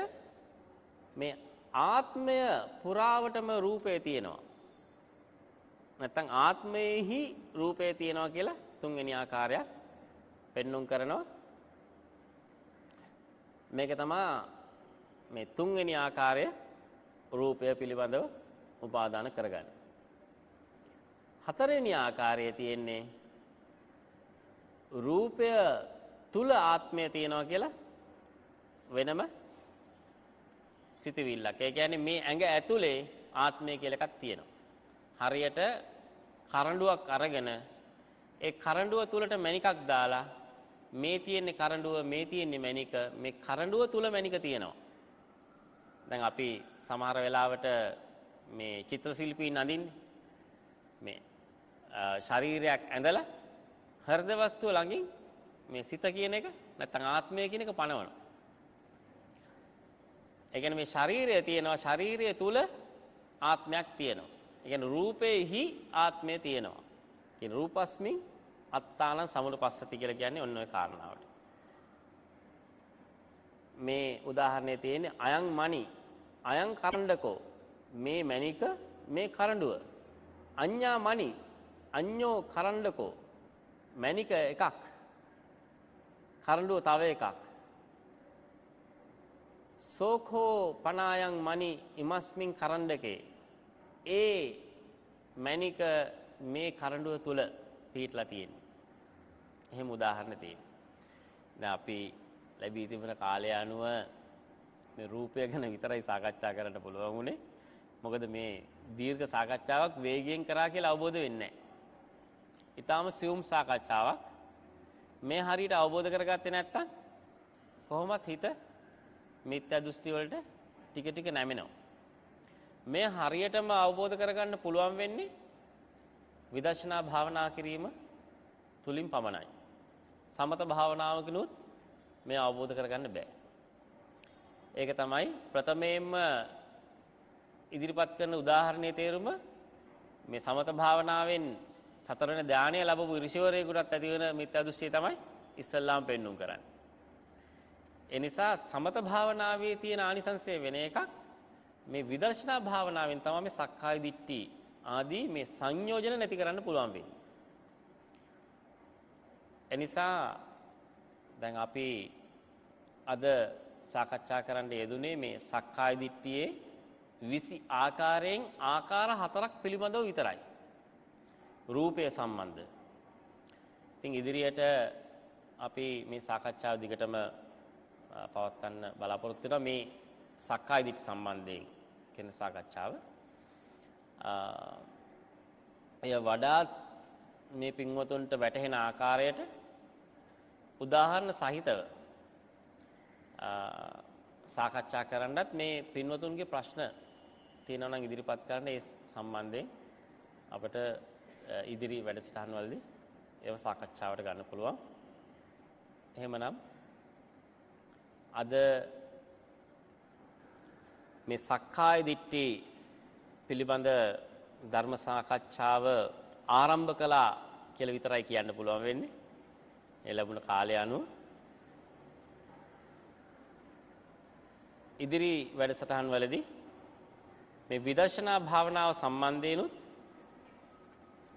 මේ ආත්මය පුරාවටම රූපේ තියෙනවා. නැත්තම් ආත්මයේහි රූපේ තියෙනවා කියලා තුන්වෙනි ආකාරයක් පෙන්눔 කරනවා. මේක තමයි මේ තුන්වෙනි ආකාරය රූපය පිළිබඳව උපාදාන කරගන්නේ. හතරවෙනි ආකාරයේ තියෙන්නේ රූපය තුල ආත්මය තියෙනවා කියලා වෙනම සිතවිල්ලක්. ඒ කියන්නේ මේ ඇඟ ඇතුලේ ආත්මය කියලා එකක් තියෙනවා. හරියට කරඬුවක් අරගෙන ඒ කරඬුව තුලට මණිකක් දාලා මේ තියෙන්නේ කරඬුව මේ තියෙන්නේ මණික මේ කරඬුව තුල මණික තියෙනවා. දැන් අපි සමහර වෙලාවට මේ චිත්‍ර ශිල්පීන් අඳින්නේ මේ ශරීරයක් ඇඳලා හෘද වස්තුව ළඟින් මේ සිත කියන එක නැත්නම් ආත්මය කියන එක පනවනවා. ඒ කියන්නේ මේ ශරීරය තියෙනවා ශරීරය තුල ආත්මයක් තියෙනවා. ඒ කියන්නේ රූපේහි ආත්මය තියෙනවා. කියන රූපස්මින් අත්තාන සමුපස්සති කියලා කියන්නේ ඔන්න ඔය කාරණාවට. මේ උදාහරණයේ තියෙන්නේ අයං මණි අයං කරඬකෝ මේ මණික මේ කරඬුව අඤ්ඤා මණි අඤ්ඤෝ කරඬකෝ මණික එකක් කරඬුව තව එකක්. සෝඛෝ පනායන් මණි ඉමස්මින් කරඬකේ ඒ මණික මේ කරඬුව තුල පිටලා තියෙන්නේ. එහෙම උදාහරණ තියෙනවා. දැන් අපි ලැබී තිබෙන කාලය අනුව මේ රූපය ගැන විතරයි සාකච්ඡා කරන්න පුළුවන් උනේ මොකද මේ දීර්ඝ සාකච්ඡාවක් වේගයෙන් කරා කියලා අවබෝධ වෙන්නේ නැහැ. ඊටාම සියුම් සාකච්ඡාවක් මේ හරියට අවබෝධ කරගත්තේ නැත්නම් කොහොමත් හිත මිත්‍යා දෘෂ්ටි වලට ටික ටික නැමෙනවා. මේ හරියටම අවබෝධ කරගන්න පුළුවන් වෙන්නේ විදර්ශනා භාවනා කිරීම තුලින් පමණයි. සමත භාවනාවකිනුත් මේ අවබෝධ කරගන්න බෑ. ඒක තමයි ප්‍රථමයෙන්ම ඉදිරිපත් කරන උදාහරණයේ තේරුම මේ සමත භාවනාවෙන් සතරවෙනි ධානය ලැබපු ඍෂිවරයෙකුටත් ඇති වෙන මිත්‍යා දෘෂ්ටිය තමයි ඉස්සල්ලාම පෙන්눔 කරන්නේ. ඒ නිසා සමත භාවනාවේ තියෙන ආනිසංසය වෙන එකක් මේ විදර්ශනා භාවනාවෙන් තමයි මේ සක්කාය දිට්ඨි ආදී මේ සංයෝජන නැති කරන්න පුළුවන් වෙන්නේ. එනිසා දැන් අපි අද සාකච්ඡා කරන්න යෙදුනේ මේ සක්කාය දිට්ඨියේ 20 ආකාරයෙන් ආකාර හතරක් පිළිබඳව විතරයි. රූපය සම්බන්ධ. ඉතින් ඉදිරියට අපි මේ සාකච්ඡාව දිගටම පවත්වන්න බලාපොරොත්තු වෙනවා මේ සක්කාය දිට්ඨි සම්බන්ධයෙන් කියන සාකච්ඡාව. එය වඩාත් මේ පින්වතුන්ට වැටහෙන ආකාරයට උදාහරණ සහිතව සාකච්ඡා කරන්නත් මේ පින්වතුන්ගේ ප්‍රශ්න තියෙනවා නම් ඉදිරිපත් කරන්න ඒ සම්බන්ධයෙන් අපට ඉදිරි වැඩසටහන් වලදී ඒව සාකච්ඡාවට ගන්න පුළුවන්. එහෙමනම් අද මේ සක්කාය දිට්ඨි පිළිබඳ ධර්ම සාකච්ඡාව ආරම්භ කළා කියලා විතරයි කියන්න පුළුවන් වෙන්නේ. ඒ ලැබුණ කාලය අනුව ඉදිරි වැඩසටහන් වලදී මේ විදර්ශනා භාවනාව සම්බන්ධයනුත්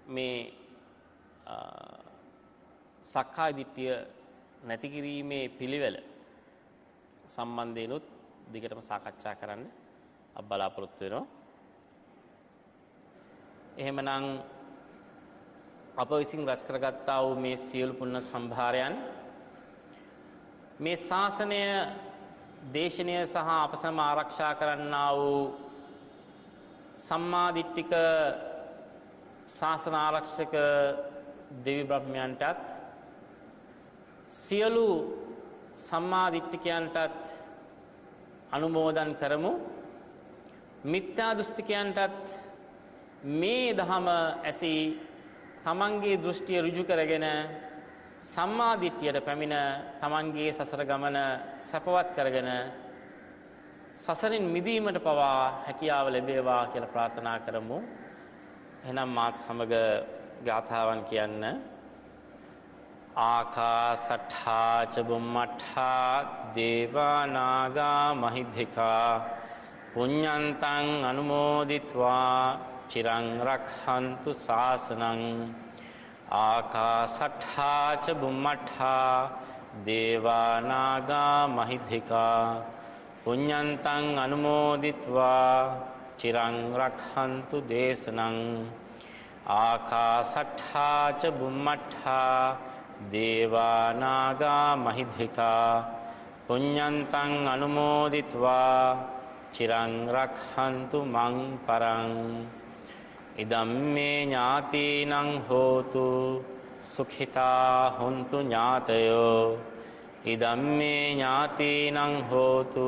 මේ සක්කාය දිට්ඨිය නැති කිරීමේ පිළිවෙල සම්බන්ධයනුත් දිගටම සාකච්ඡා කරන්න බලාපොරොත්තු වෙනවා. එහෙමනම් අප විසින් රැස් කරගත්තා වූ මේ සියලු පුණ්‍ය සම්භාරයන් මේ ශාසනය දේශනය සහ අප සම ආරක්ෂා කරන්නා වූ සම්මාදිට්ඨික ශාසන ආරක්ෂක දෙවි බ්‍රහ්මයන්ටත් සියලු සම්මාදිට්ඨිකයන්ටත් අනුමෝදන් කරමු මිත්‍යා දෘෂ්ටිකයන්ටත් මේ දහම ඇසී තමන්ගේ දෘෂ්ටිය ඍජු කරගෙන සම්මාදිට්ඨියට පැමිණ තමන්ගේ සසර ගමන සැපවත් කරගෙන සසරින් මිදීමට පවා හැකියාව ලැබේවා කියලා ප්‍රාර්ථනා කරමු. එහෙනම් මාත් සමග ගාථාවන් කියන්න. ආකාසට්ඨා ච බුම්මට්ඨා දේවා නාග මහිද්దికා පුඤ්ඤන්තං අනුමෝදිත්වා චිරං රක්ඛන්තු සාසනං ආකාසට්ඨා ච බුම්මට්ඨා දේවා නාග මහිද්దికා පුඤ්ඤන්තං අනුමෝදිත්වා චිරං රක්ඛන්තු දේශනං ආකාසට්ඨා ච බුම්මට්ඨා දේවා නාග මහිද්దికා පුඤ්ඤන්තං අනුමෝදිත්වා චිරං රක්ඛන්තු මං පරං ඉදම්මේ ඥාතිනං හෝතු සුඛිතා හොන්තු ඥාතයෝ ඉදම්මේ ඥාතිනං හෝතු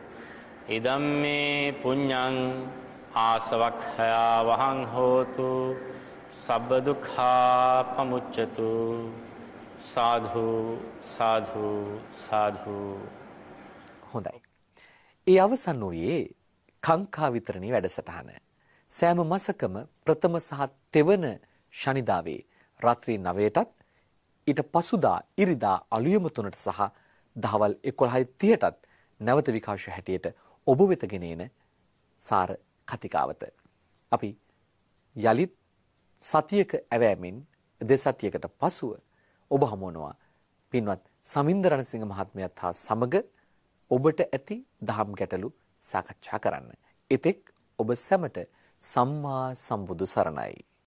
ඉදම්මේ පුඤ්ඤං ආසවක්ඛයා වහං හෝතු සබ්බ දුක්ඛා පමුච්ඡතු සාධු සාධු සාධු හොඳයි. ඒ අවසන් වූයේ කාංකා විතරණී වැඩසටහන. සෑම මාසකම ප්‍රථම සහ තෙවන ශනිදාවේ රාත්‍රී 9ටත් ඊට පසුදා ඉරිදා අලුයම 3ට සහ දහවල් 11:30ටත් නැවත විකාශය හැටියට ඔබ වෙත ගෙනෙන සාර කතිකාවත. අපි යලිත් සතියක ඇවෑමෙන් දෙසතියකට පසුව ඔබ හමුවනවා පින්වත් සමින්ද රණසිංහ මහත්මයාත් හා සමග ඔබට ඇති දහම් ගැටලු සාකච්ඡා කරන්න. එතෙක් ඔබ සැමට සම්මා සම්බුදු සරණයි.